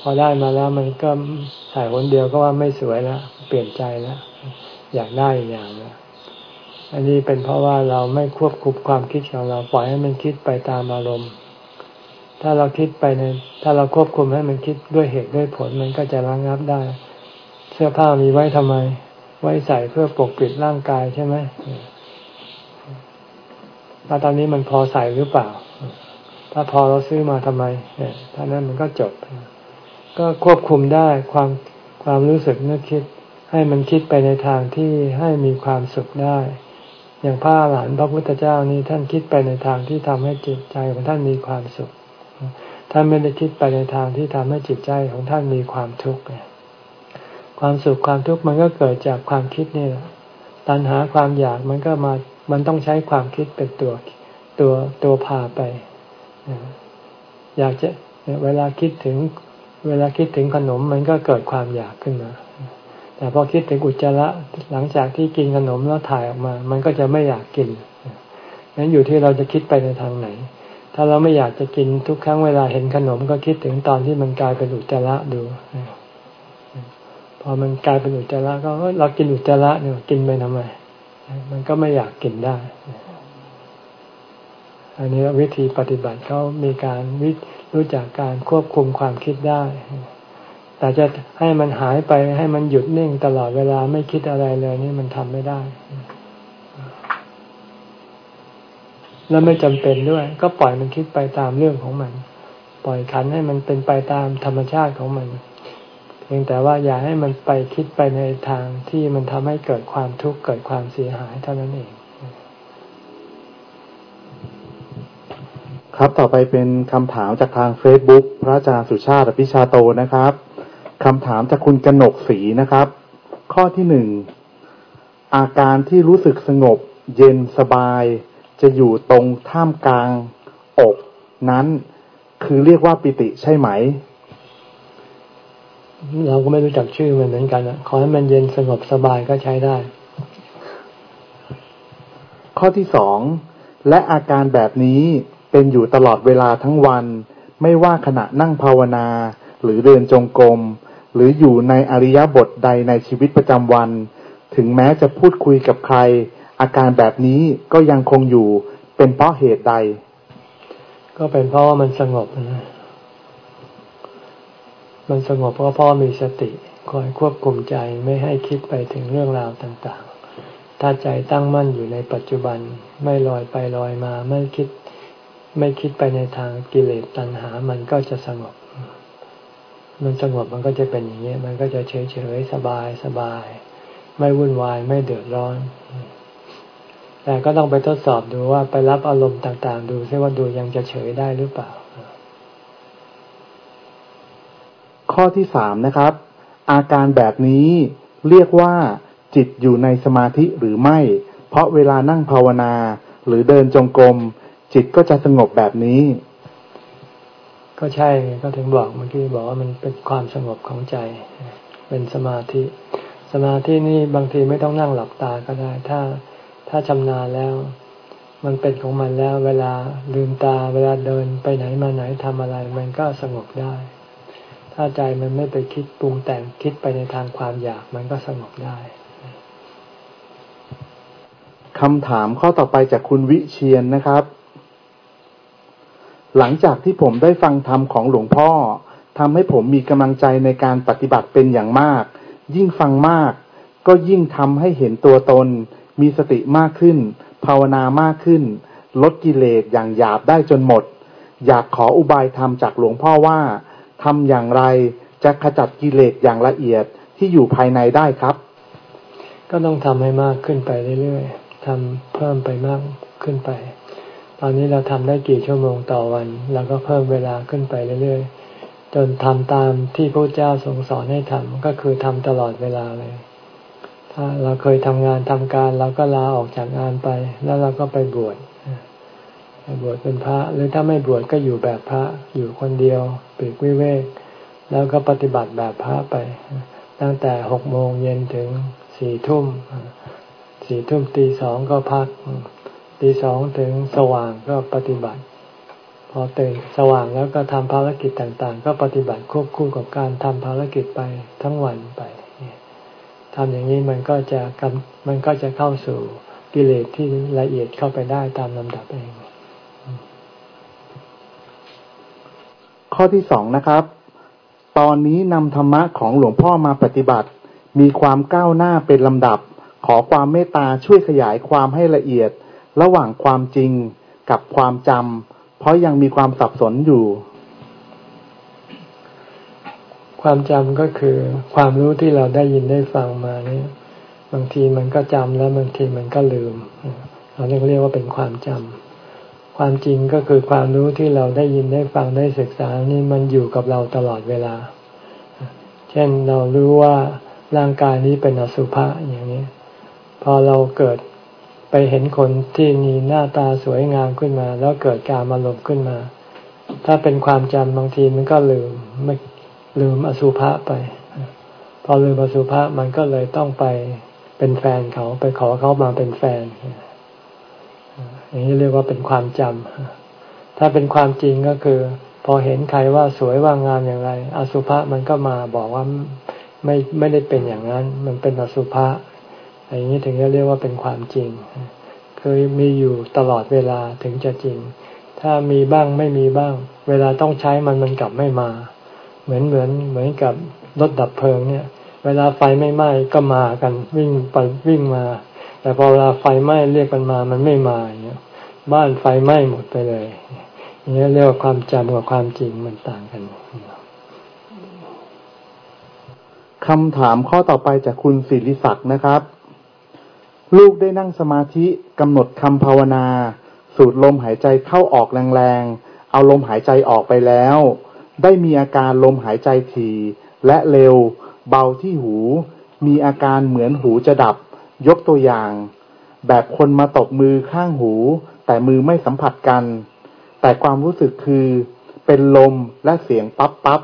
พอได้มาแล้วมันก็ใส่คนเดียวก็ว่าไม่สวยแล้ว เปลี่ยนใจแล้ว อยากได้อย่างแล้ว อันนี้เป็นเพราะว่าเราไม่ควบคุมความคิดของเราปล่อยให้มันคิดไปตามอารมณ์ ถ้าเราคิดไปในถ้าเราควบคุมให้มันคิดด้วยเหตุด้วยผลมันก็จะระงับได้ เสื้อผ้ามีไว้ทำไม ไว้ใส่เพื่อปกปิดร่างกายใช่ไหมถ้าตอนนี้มันพอใส่หรือเปล่า ถ้าพอเราซื้อมาทำไมเนี่ยถ้านั้นมันก็จบ ก็ควบคุมได้ความความรู้สึกนึกคิด ให้มันคิดไปในทางที่ให้มีความสุขได้ อย่างพระหลานพระพุทธเจ้านี่ท่านคิดไปในทางที่ทำให้จิตใจของท่านมีความสุข ท่านไม่ได้คิดไปในทางที่ทำให้จิตใจของท่านมีความทุกข์ความสุขความทุกข์มันก็เกิดจากความคิดนี่แหละตัณหาความอยากมันก็มา มันต้องใช้ความคิดเป็นตัวตัวตัวพาไป อยากจะเวลาคิดถึง เวลาคิดถึงขนมมันก็เกิดความอยากขึ้นมา แต่พอคิดถึงอุจจาระหลังจากที่กินขนมแล้วถ่ายออกมา มันก็จะไม่อยากกินนั้นอยู่ที่เราจะคิดไปในทางไหน ถ้าเราไม่อยากจะกินทุกครั้งเวลาเห็นขนมก็คิดถึงตอนที่มันกลายเป็นอุจจาระดู พอมันกลายเป็นอุจจาระก็เรากินอุจจาระเนี่ยกินไปทำไม มันก็ไม่อยากกินได้ อันนี้วิธีปฏิบัติเขามีการรู้จักการควบคุมความคิดได้ แต่จะให้มันหายไปให้มันหยุดนิ่งตลอดเวลาไม่คิดอะไรเลยนี่มันทำไม่ได้ แล้วไม่จำเป็นด้วย ก็ปล่อยมันคิดไปตามเรื่องของมัน ปล่อยขันให้มันเป็นไปตามธรรมชาติของมัน เพียงแต่ว่าอย่าให้มันไปคิดไปในทางที่มันทำให้เกิดความทุกข์เกิดความเสียหายเท่านั้นเอง ครับต่อไปเป็นคำถามจากทางเฟซบุ๊กพระอาจารย์สุชาติพิชาโตนะครับ คำถามจากคุณกนกศรีนะครับ ข้อที่หนึ่งอาการที่รู้สึกสงบ เย็นสบาย จะอยู่ตรงท่ามกลาง อก นั้น คือเรียกว่าปิติใช่ไหม เราก็ไม่รู้จักชื่อมันเหมือนกันนะขอให้มันเย็นสงบสบายก็ใช้ได้ ข้อที่สองและอาการแบบนี้เป็นอยู่ตลอดเวลาทั้งวัน ไม่ว่าขณะนั่งภาวนา หรือเดินจงกรม หรืออยู่ในอริยบทใดในชีวิตประจำวัน ถึงแม้จะพูดคุยกับใคร อาการแบบนี้ก็ยังคงอยู่เป็นเพราะเหตุใด ก็เป็นเพราะว่ามันสงบนะมันสงบเพราะพ่อมีสติคอยควบคุมใจไม่ให้คิดไปถึงเรื่องราวต่างๆ ถ้าใจตั้งมั่นอยู่ในปัจจุบันไม่ลอยไปลอยมาไม่คิดไม่คิดไปในทางกิเลสตัณหา มันก็จะสงบ มันสงบมันก็จะเป็นอย่างนี้ มันก็จะเฉยเฉยสบายสบาย ไม่วุ่นวายไม่เดือดร้อน แต่ก็ต้องไปทดสอบดูว่าไปรับอารมณ์ต่าง ๆ ดูซิว่าดูยังจะเฉยได้หรือเปล่า ข้อที่สามนะครับ อาการแบบนี้เรียกว่าจิตอยู่ในสมาธิหรือไม่ เพราะเวลานั่งภาวนา หรือเดินจงกรมจิตก็จะสงบแบบนี้ ก็ใช่ก็ถึงบอกเมื่อกี้บอกว่ามันเป็นความสงบของใจ เป็นสมาธิ สมาธินี่บางทีไม่ต้องนั่งหลับตาก็ได้ ถ้าถ้าชำนาญแล้ว มันเป็นของมันแล้ว เวลาลืมตา เวลาเดินไปไหนมาไหนทำอะไร มันก็สงบได้ ถ้าใจมันไม่ไปคิดปรุงแต่งคิดไปในทางความอยากมันก็สงบได้คำถามข้อต่อไปจากคุณวิเชียนนะครับ หลังจากที่ผมได้ฟังธรรมของหลวงพ่อทำให้ผมมีกำลังใจในการปฏิบัติเป็นอย่างมาก ยิ่งฟังมาก ก็ยิ่งทำให้เห็นตัวตน มีสติมากขึ้น ภาวนามากขึ้น ลดกิเลสอย่างหยาบได้จนหมด อยากขออุบายธรรมจากหลวงพ่อว่าทำอย่างไรจะขจัดกิเลสอย่างละเอียดที่อยู่ภายในได้ครับ ก็ต้องทำให้มากขึ้นไปเรื่อยๆทำเพิ่มไปมากขึ้นไป ตอนนี้เราทำได้กี่ชั่วโมงต่อวันเราก็เพิ่มเวลาขึ้นไปเรื่อยๆ จนทำตามที่พระเจ้าทรงสอนให้ทำก็คือทำตลอดเวลาเลย ถ้าเราเคยทำงานทำการเราก็ลาออกจากงานไป แล้วเราก็ไปบวชบวชเป็นพระ หรือถ้าไม่บวชก็อยู่แบบพระอยู่คนเดียวปีกวิเวก แล้วก็ปฏิบัติแบบพระไป ตั้งแต่หกโมงเย็นถึงสี่ทุ่มสี่ทุ่มตีสองก็พัก ตีสองถึงสว่างก็ปฏิบัติ พอตื่นสว่างแล้วก็ทำภารกิจต่างๆ ก็ปฏิบัติควบคู่กับการทำภารกิจไปทั้งวันไปทำอย่างนี้มันก็จะมันก็จะเข้าสู่กิเลสที่ละเอียดเข้าไปได้ตามลำดับเอง ข้อที่สองนะครับ ตอนนี้นำธรรมะของหลวงพ่อมาปฏิบัติ มีความก้าวหน้าเป็นลำดับ ขอความเมตตาช่วยขยายความให้ละเอียด ระหว่างความจริงกับความจำเพราะยังมีความสับสนอยู่ ความจำก็คือความรู้ที่เราได้ยินได้ฟังมาเนี่ย บางทีมันก็จำแล้วบางทีมันก็ลืม เราเรียกว่าเป็นความจำความจริงก็คือความรู้ที่เราได้ยินได้ฟังได้ศึกษานี่มันอยู่กับเราตลอดเวลา เช่นเรารู้ว่าร่างกายนี้เป็นอสุภะอย่างนี้ พอเราเกิด ไปเห็นคนที่มีหน้าตาสวยงามขึ้นมา แล้วเกิดการอารมณ์ขึ้นมา ถ้าเป็นความจำบางทีมันก็ลืมไม่ลืมอสุภะไป พอลืมอสุภะมันก็เลยต้องไปเป็นแฟนเขาไปขอเขามาเป็นแฟน อย่างนี้เรียกว่าเป็นความจำถ้าเป็นความจริงก็คือ พอเห็นใครว่าสวยว่างามอย่างไร อสุภะมันก็มาบอกว่าไม่ไม่ได้เป็นอย่างนั้น มันเป็นอสุภะ อย่างนี้ถึงจะเรียกว่าเป็นความจริง คือมีอยู่ตลอดเวลาถึงจะจริง ถ้ามีบ้างไม่มีบ้าง เวลาต้องใช้มันมันกลับไม่มา เหมือนเหมือนเหมือนกับรถดับเพลิงเนี่ย เวลาไฟไม่ไหม้ก็มากันวิ่งไปวิ่งมา แต่พอเวลาไฟไหม้เรียกกันมามันไม่มาเงี้ยบ้านไฟไหม้หมดไปเลยนี่เรียกว่าความจำกับความจริงมันต่างกันคำถามข้อต่อไปจากคุณศิริศักดิ์นะครับ ลูกได้นั่งสมาธิกำหนดคำภาวนา สูดลมหายใจเข้าออกแรงๆ เอาลมหายใจออกไปแล้ว ได้มีอาการลมหายใจถี่และเร็ว เบาที่หู มีอาการเหมือนหูจะดับ ยกตัวอย่าง แบบคนมาตบมือข้างหู แต่มือไม่สัมผัสกัน แต่ความรู้สึกคือ เป็นลมและเสียงปั๊บปั๊บ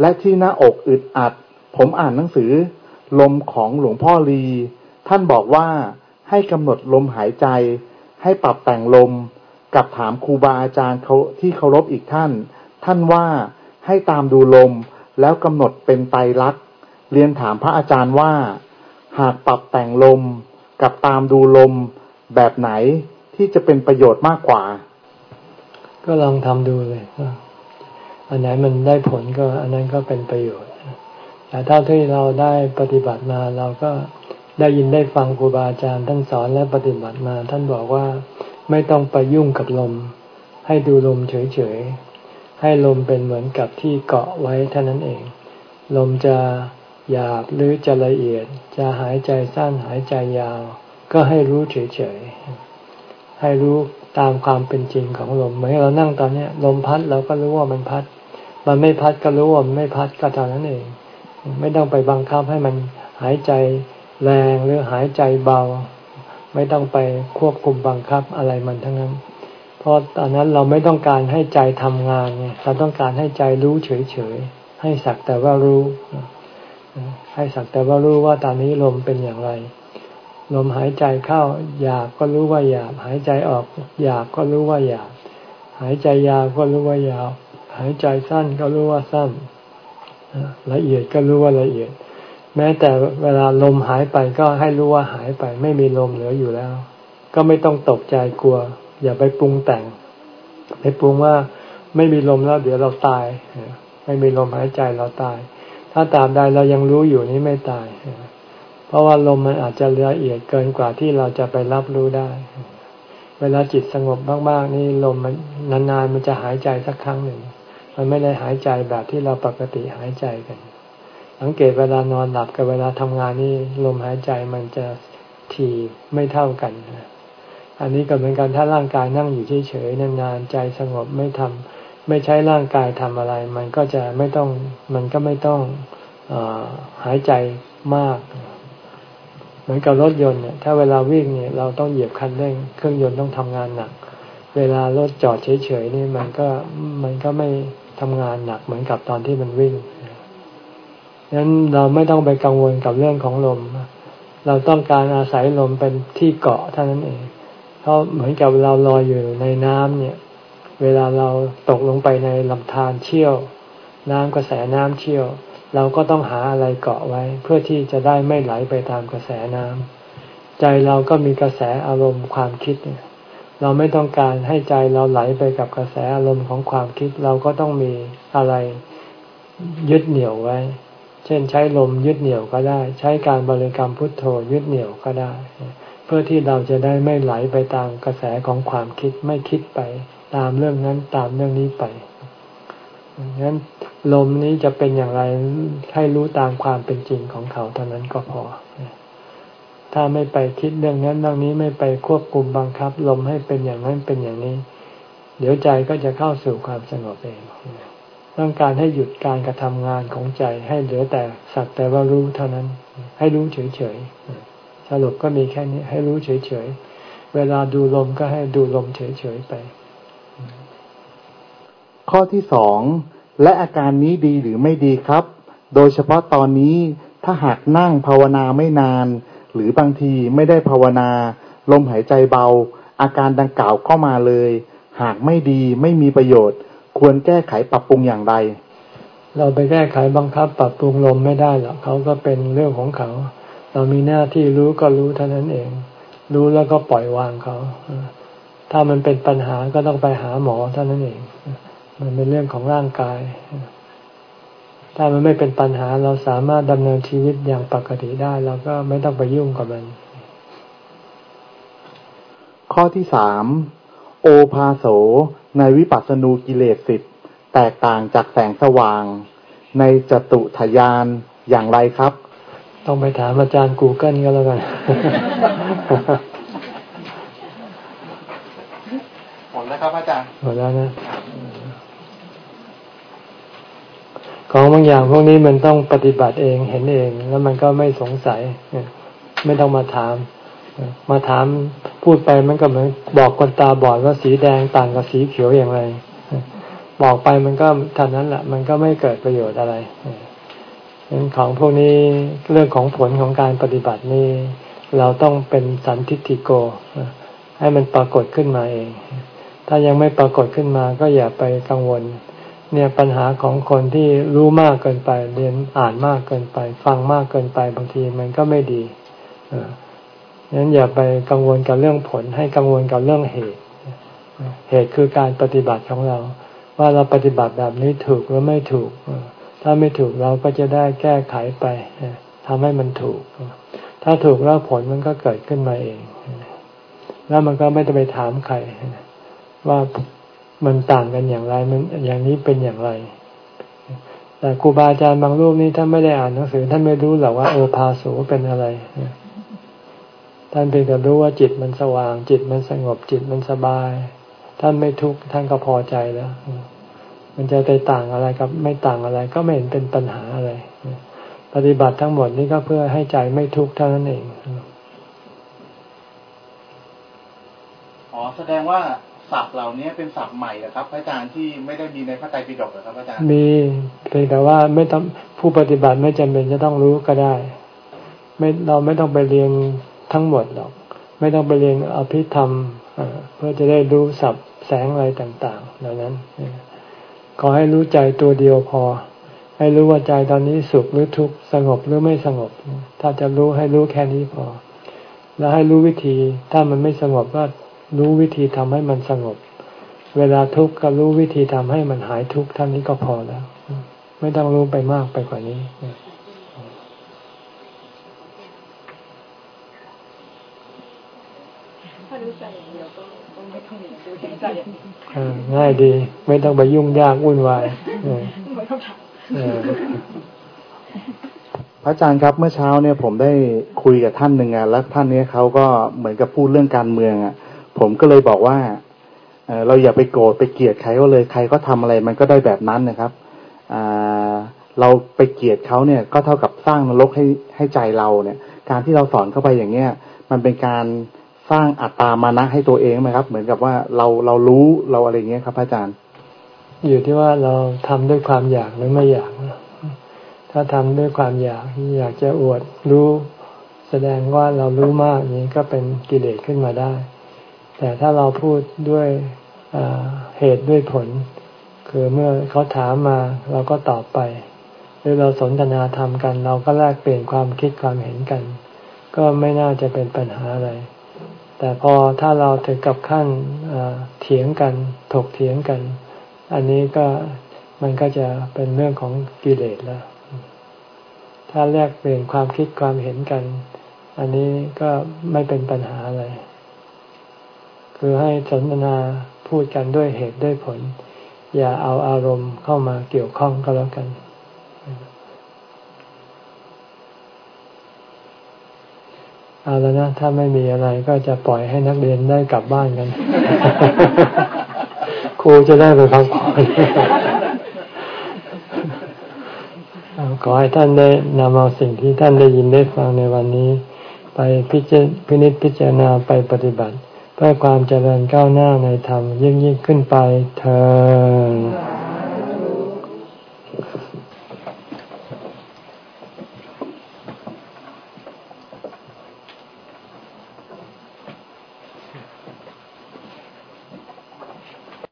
และที่หน้าอกอึดอัด ผมอ่านหนังสือ ลมของหลวงพ่อลี ท่านบอกว่าให้กำหนดลมหายใจ ให้ปรับแต่งลม กับถามครูบาอาจารย์เขาที่เคารพอีกท่าน ท่านว่าให้ตามดูลมแล้วกำหนดเป็นไตรลักษณ์เรียนถามพระอาจารย์ว่า หากปรับแต่งลม กับตามดูลม แบบไหนที่จะเป็นประโยชน์มากกว่า ก็ลองทำดูเลยอันไหนมันได้ผลก็อันนั้นก็เป็นประโยชน์แต่เท่าที่เราได้ปฏิบัติมาเราก็ ได้ยินได้ฟังครูบาอาจารย์ท่านสอนและปฏิบัติมาท่านบอกว่าไม่ต้องไปยุ่งกับลม ให้ดูลมเฉยๆ ให้ลมเป็นเหมือนกับที่เกาะไว้เท่านั้นเอง ลมจะหยาบหรือจะละเอียด จะหายใจสั้นหายใจยาว ก็ให้รู้เฉยๆ ให้รู้ตามความเป็นจริงของลมเหมือนเรานั่งตอนนี้ลมพัดเราก็รู้ว่ามันพัด มันไม่พัดก็รู้ว่ามันไม่พัดก็เท่านั้นเอง ไม่ต้องไปบังคับให้มันหายใจ แรงหรือหายใจเบา ไม่ต้องไปควบคุมบังคับอะไรมันทั้งนั้น เพราะตอนนั้นเราไม่ต้องการให้ใจทำงานไงเราต้องการให้ใจรู้เฉยๆให้สักแต่ว่ารู้ ให้สักแต่ว่ารู้ว่าตอนนี้ลมเป็นอย่างไรลมหายใจเข้าอยากก็รู้ว่าอยากหายใจออกอยากก็รู้ว่าอยากหายใจยาวก็รู้ว่ายาว หายใจสั้นก็รู้ว่าสั้นละเอียดก็รู้ว่าละเอียด แม้แต่เวลาลมหายไปก็ให้รู้ว่าหายไป ไม่มีลมเหลืออยู่แล้ว ก็ไม่ต้องตกใจกลัว อย่าไปปรุงแต่งไปปรุงว่าไม่มีลมแล้วเดี๋ยวเราตายไม่มีลมหายใจเราตาย ถ้าตามใดเรายังรู้อยู่นี้ไม่ตาย เพราะว่าลมมันอาจจะละเอียดเกินกว่าที่เราจะไปรับรู้ได้ เวลาจิตสงบมากๆนี่ลมมันนานๆมันจะหายใจสักครั้งหนึ่ง มันไม่ได้หายใจแบบที่เราปกติหายใจกัน สังเกตเวลานอนหลับกับเวลาทำงานนี่ลมหายใจมันจะถี่ไม่เท่ากันอันนี้ก็เหมือนกันถ้าร่างกายนั่งอยู่เฉยๆนานๆใจสงบไม่ทำไม่ใช้ร่างกายทำอะไร มันก็จะไม่ต้องมันก็ไม่ต้องอหายใจมาก เหมือนกับรถยนต์เนี่ยถ้าเวลาวิ่งเนี่ยเราต้องเหยียบคันเร่งเครื่องยนต์ต้องทำงานหนัก เวลารถจอดเฉยๆนี่มันก็มันก็ไม่ทำงานหนักเหมือนกับตอนที่มันวิ่ง นั้นเราไม่ต้องไปกังวลกับเรื่องของลม เราต้องการอาศัยลมเป็นที่เกาะเท่านั้นเอง เพราะเหมือนกับเราลอยอยู่ในน้ำเนี่ย เวลาเราตกลงไปในลำธารเชี่ยว น้ำกระแสน้ำเชี่ยว เราก็ต้องหาอะไรเกาะไว้ เพื่อที่จะได้ไม่ไหลไปตามกระแสน้ำใจเราก็มีกระแสอารมณ์ความคิดเนี่ยเราไม่ต้องการให้ใจเราไหลไปกับกระแสอารมณ์ของความคิด เราก็ต้องมีอะไรยึดเหนี่ยวไว้ เช่นใช้ลมยึดเหนี่ยวก็ได้ ใช้การบริกรรมพุทโธยึดเหนี่ยวก็ได้ เพื่อที่เราจะได้ไม่ไหลไปตามกระแสของความคิดไม่คิดไป ตามเรื่องนั้นตามเรื่องนี้ไปงั้นลมนี้จะเป็นอย่างไรให้รู้ตามความเป็นจริงของเขาเท่านั้นก็พอ ถ้าไม่ไปคิดเรื่องนั้นเรื่องนี้ไม่ไปควบคุมบังคับ ลมให้เป็นอย่างนั้นเป็นอย่างนี้ เดี๋ยวใจก็จะเข้าสู่ความสงบเอง ต้องการให้หยุดการกระทำงานของใจให้เหลือแต่สักแต่ว่ารู้เท่านั้น ให้รู้เฉยๆสรุปก็มีแค่นี้ให้รู้เฉยๆเวลาดูลมก็ให้ดูลมเฉยๆไป ข้อที่สองและอาการนี้ดีหรือไม่ดีครับ โดยเฉพาะตอนนี้ถ้าหากนั่งภาวนาไม่นาน หรือบางทีไม่ได้ภาวนา ลมหายใจเบา อาการดังกล่าวก็มาเลย หากไม่ดีไม่มีประโยชน์ ควรแก้ไขปรับปรุงอย่างไร เราไปแก้ไขบังคับปรับปรุงลมไม่ได้หรอกเขาก็เป็นเรื่องของเขา เรามีหน้าที่รู้ก็รู้เท่านั้นเอง รู้แล้วก็ปล่อยวางเขาถ้ามันเป็นปัญหาก็ต้องไปหาหมอเท่านั้นเอง มันเป็นเรื่องของร่างกาย ถ้ามันไม่เป็นปัญหาเราสามารถดำเนินชีวิตอย่างปกติได้เราก็ไม่ต้องไปยุ่งกับมัน ข้อที่สามโอภาโส ในวิปัสสนูกิเลสสิบแตกต่างจากแสงสว่าง ในจตุทยานอย่างไรครับ ต้องไปถามอาจารย์กูเกิลก็แล้วกันหมดแล้วครับอาจารย์หมดแล้วนะของบางอย่างพวกนี้มันต้องปฏิบัติเองเห็นเอง แล้วมันก็ไม่สงสัย ไม่ต้องมาถาม มาถามพูดไปมันก็เหมือนบอกคนตาบอดว่าสีแดงต่างกับสีเขียวอย่างไรบอกไปมันก็เท่านั้นแหละมันก็ไม่เกิดประโยชน์อะไรเป็นของพวกนี้เรื่องของผลของการปฏิบัตินี่เราต้องเป็นสันทิฏฐิโก ให้มันปรากฏขึ้นมาเอง ถ้ายังไม่ปรากฏขึ้นมาก็อย่าไปกังวล เนี่ยปัญหาของคนที่รู้มากเกินไป เรียนอ่านมากเกินไป ฟังมากเกินไปบางทีมันก็ไม่ดี นั้นอย่าไปกังวลกับเรื่องผล ให้กังวลกับเรื่องเหตุ เหตุคือการปฏิบัติของเรา ว่าเราปฏิบัติแบบนี้ถูกหรือไม่ถูก ถ้าไม่ถูกเราก็จะได้แก้ไขไปทำให้มันถูก ถ้าถูกแล้วผลมันก็เกิดขึ้นมาเอง แล้วมันก็ไม่ต้องไปถามใครว่ามันต่างกันอย่างไร มันอย่างนี้เป็นอย่างไร แต่ครูบาอาจารย์บางรูปนี้ท่านไม่ได้อ่านหนังสือท่านไม่รู้หรอกว่าโอภาสูเป็นอะไร ท่านเพียงแต่รู้ว่าจิตมันสว่าง จิตมันสงบจิตมันสบาย ท่านไม่ทุกข์ท่านก็พอใจแล้ว มันจะไปต่างอะไรกับไม่ต่างอะไร ก็ไม่เห็นเป็นปัญหาอะไร ปฏิบัติทั้งหมดนี้ก็เพื่อให้ใจไม่ทุกข์เท่านั้นเองอ๋อแสดงว่าศัพท์เหล่านี้เป็นศัพท์ใหม่นะครับพระอาจารย์ที่ไม่ได้มีในพระไตรปิฎกนะครับอาจารย์มีเพียงแต่ว่าไม่ต้องผู้ปฏิบัติไม่จำเป็นจะต้องรู้ก็ได้ ไม่เราไม่ต้องไปเรียน ทั้งหมดหรอก ไม่ต้องไปเรียนอภิธรรมเพื่อจะได้รู้สับแสงอะไรต่างๆ เหล่านั้นขอให้รู้ใจตัวเดียวพอ ให้รู้ว่าใจตอนนี้สุขหรือทุกข์สงบหรือไม่สงบ ถ้าจะรู้ให้รู้แค่นี้พอ แล้วให้รู้วิธี ถ้ามันไม่สงบก็รู้วิธีทำให้มันสงบ เวลาทุกข์ก็รู้วิธีทำให้มันหายทุกข์ท่านนี้ก็พอแล้ว ไม่ต้องรู้ไปมากไปกว่านี้ ง่ายดี ไม่ต้องไปยุ่งยากวุ่นวายพระอาจารย์ครับเมื่อเช้าเนี่ยผมได้คุยกับท่านหนึ่งอะแล้วท่านเนี้ยเขาก็เหมือนกับพูดเรื่องการเมืองอะ ผมก็เลยบอกว่าเราอย่าไปโกรธไปเกลียดใครก็เลยใครก็ทำอะไรมันก็ได้แบบนั้นนะครับเราไปเกลียดเขาเนี่ย ก็เท่ากับสร้างนรกให้ให้ใจเราเนี่ย การที่เราสอนเข้าไปอย่างเนี้ย มันเป็นการ สร้างอัตตามานะให้ตัวเองไหมครับ เหมือนกับว่าเราเรารู้เราอะไรเงี้ยครับ อาจารย์ อยู่ที่ว่าเราทำด้วยความอยากหรือไม่อยากถ้าทำด้วยความอยากอยากจะอวดรู้ แสดงว่าเรารู้มากนี้ก็เป็นกิเลสขึ้นมาได้ แต่ถ้าเราพูดด้วยเหตุด้วยผล คือเมื่อเขาถามมาเราก็ตอบไป หรือเราสนทนาธรรมกัน เราก็แลกเปลี่ยนความคิดความเห็นกัน ก็ไม่น่าจะเป็นปัญหาอะไร แต่พอถ้าเราถึงกับขั้นเถียงกันถกเถียงกัน อันนี้ก็มันก็จะเป็นเรื่องของกิเลสแล้ว ถ้าแลกเปลี่ยนความคิดความเห็นกัน อันนี้ก็ไม่เป็นปัญหาอะไร คือให้สนทนาพูดกันด้วยเหตุด้วยผล อย่าเอาอารมณ์เข้ามาเกี่ยวข้องก็แล้วกัน เอาแล้วนะถ้าไม่มีอะไรก็จะปล่อยให้นักเรียนได้กลับบ้านกัน ครูจะได้ไปพักผ่อนขอให้ท่านได้นำเอาสิ่งที่ท่านได้ยินได้ฟังในวันนี้ ไปพิจพินิจพิจารณาไปปฏิบัติ เพื่อความเจริญก้าวหน้าในธรรมยิ่งยิ่งขึ้นไปเธอ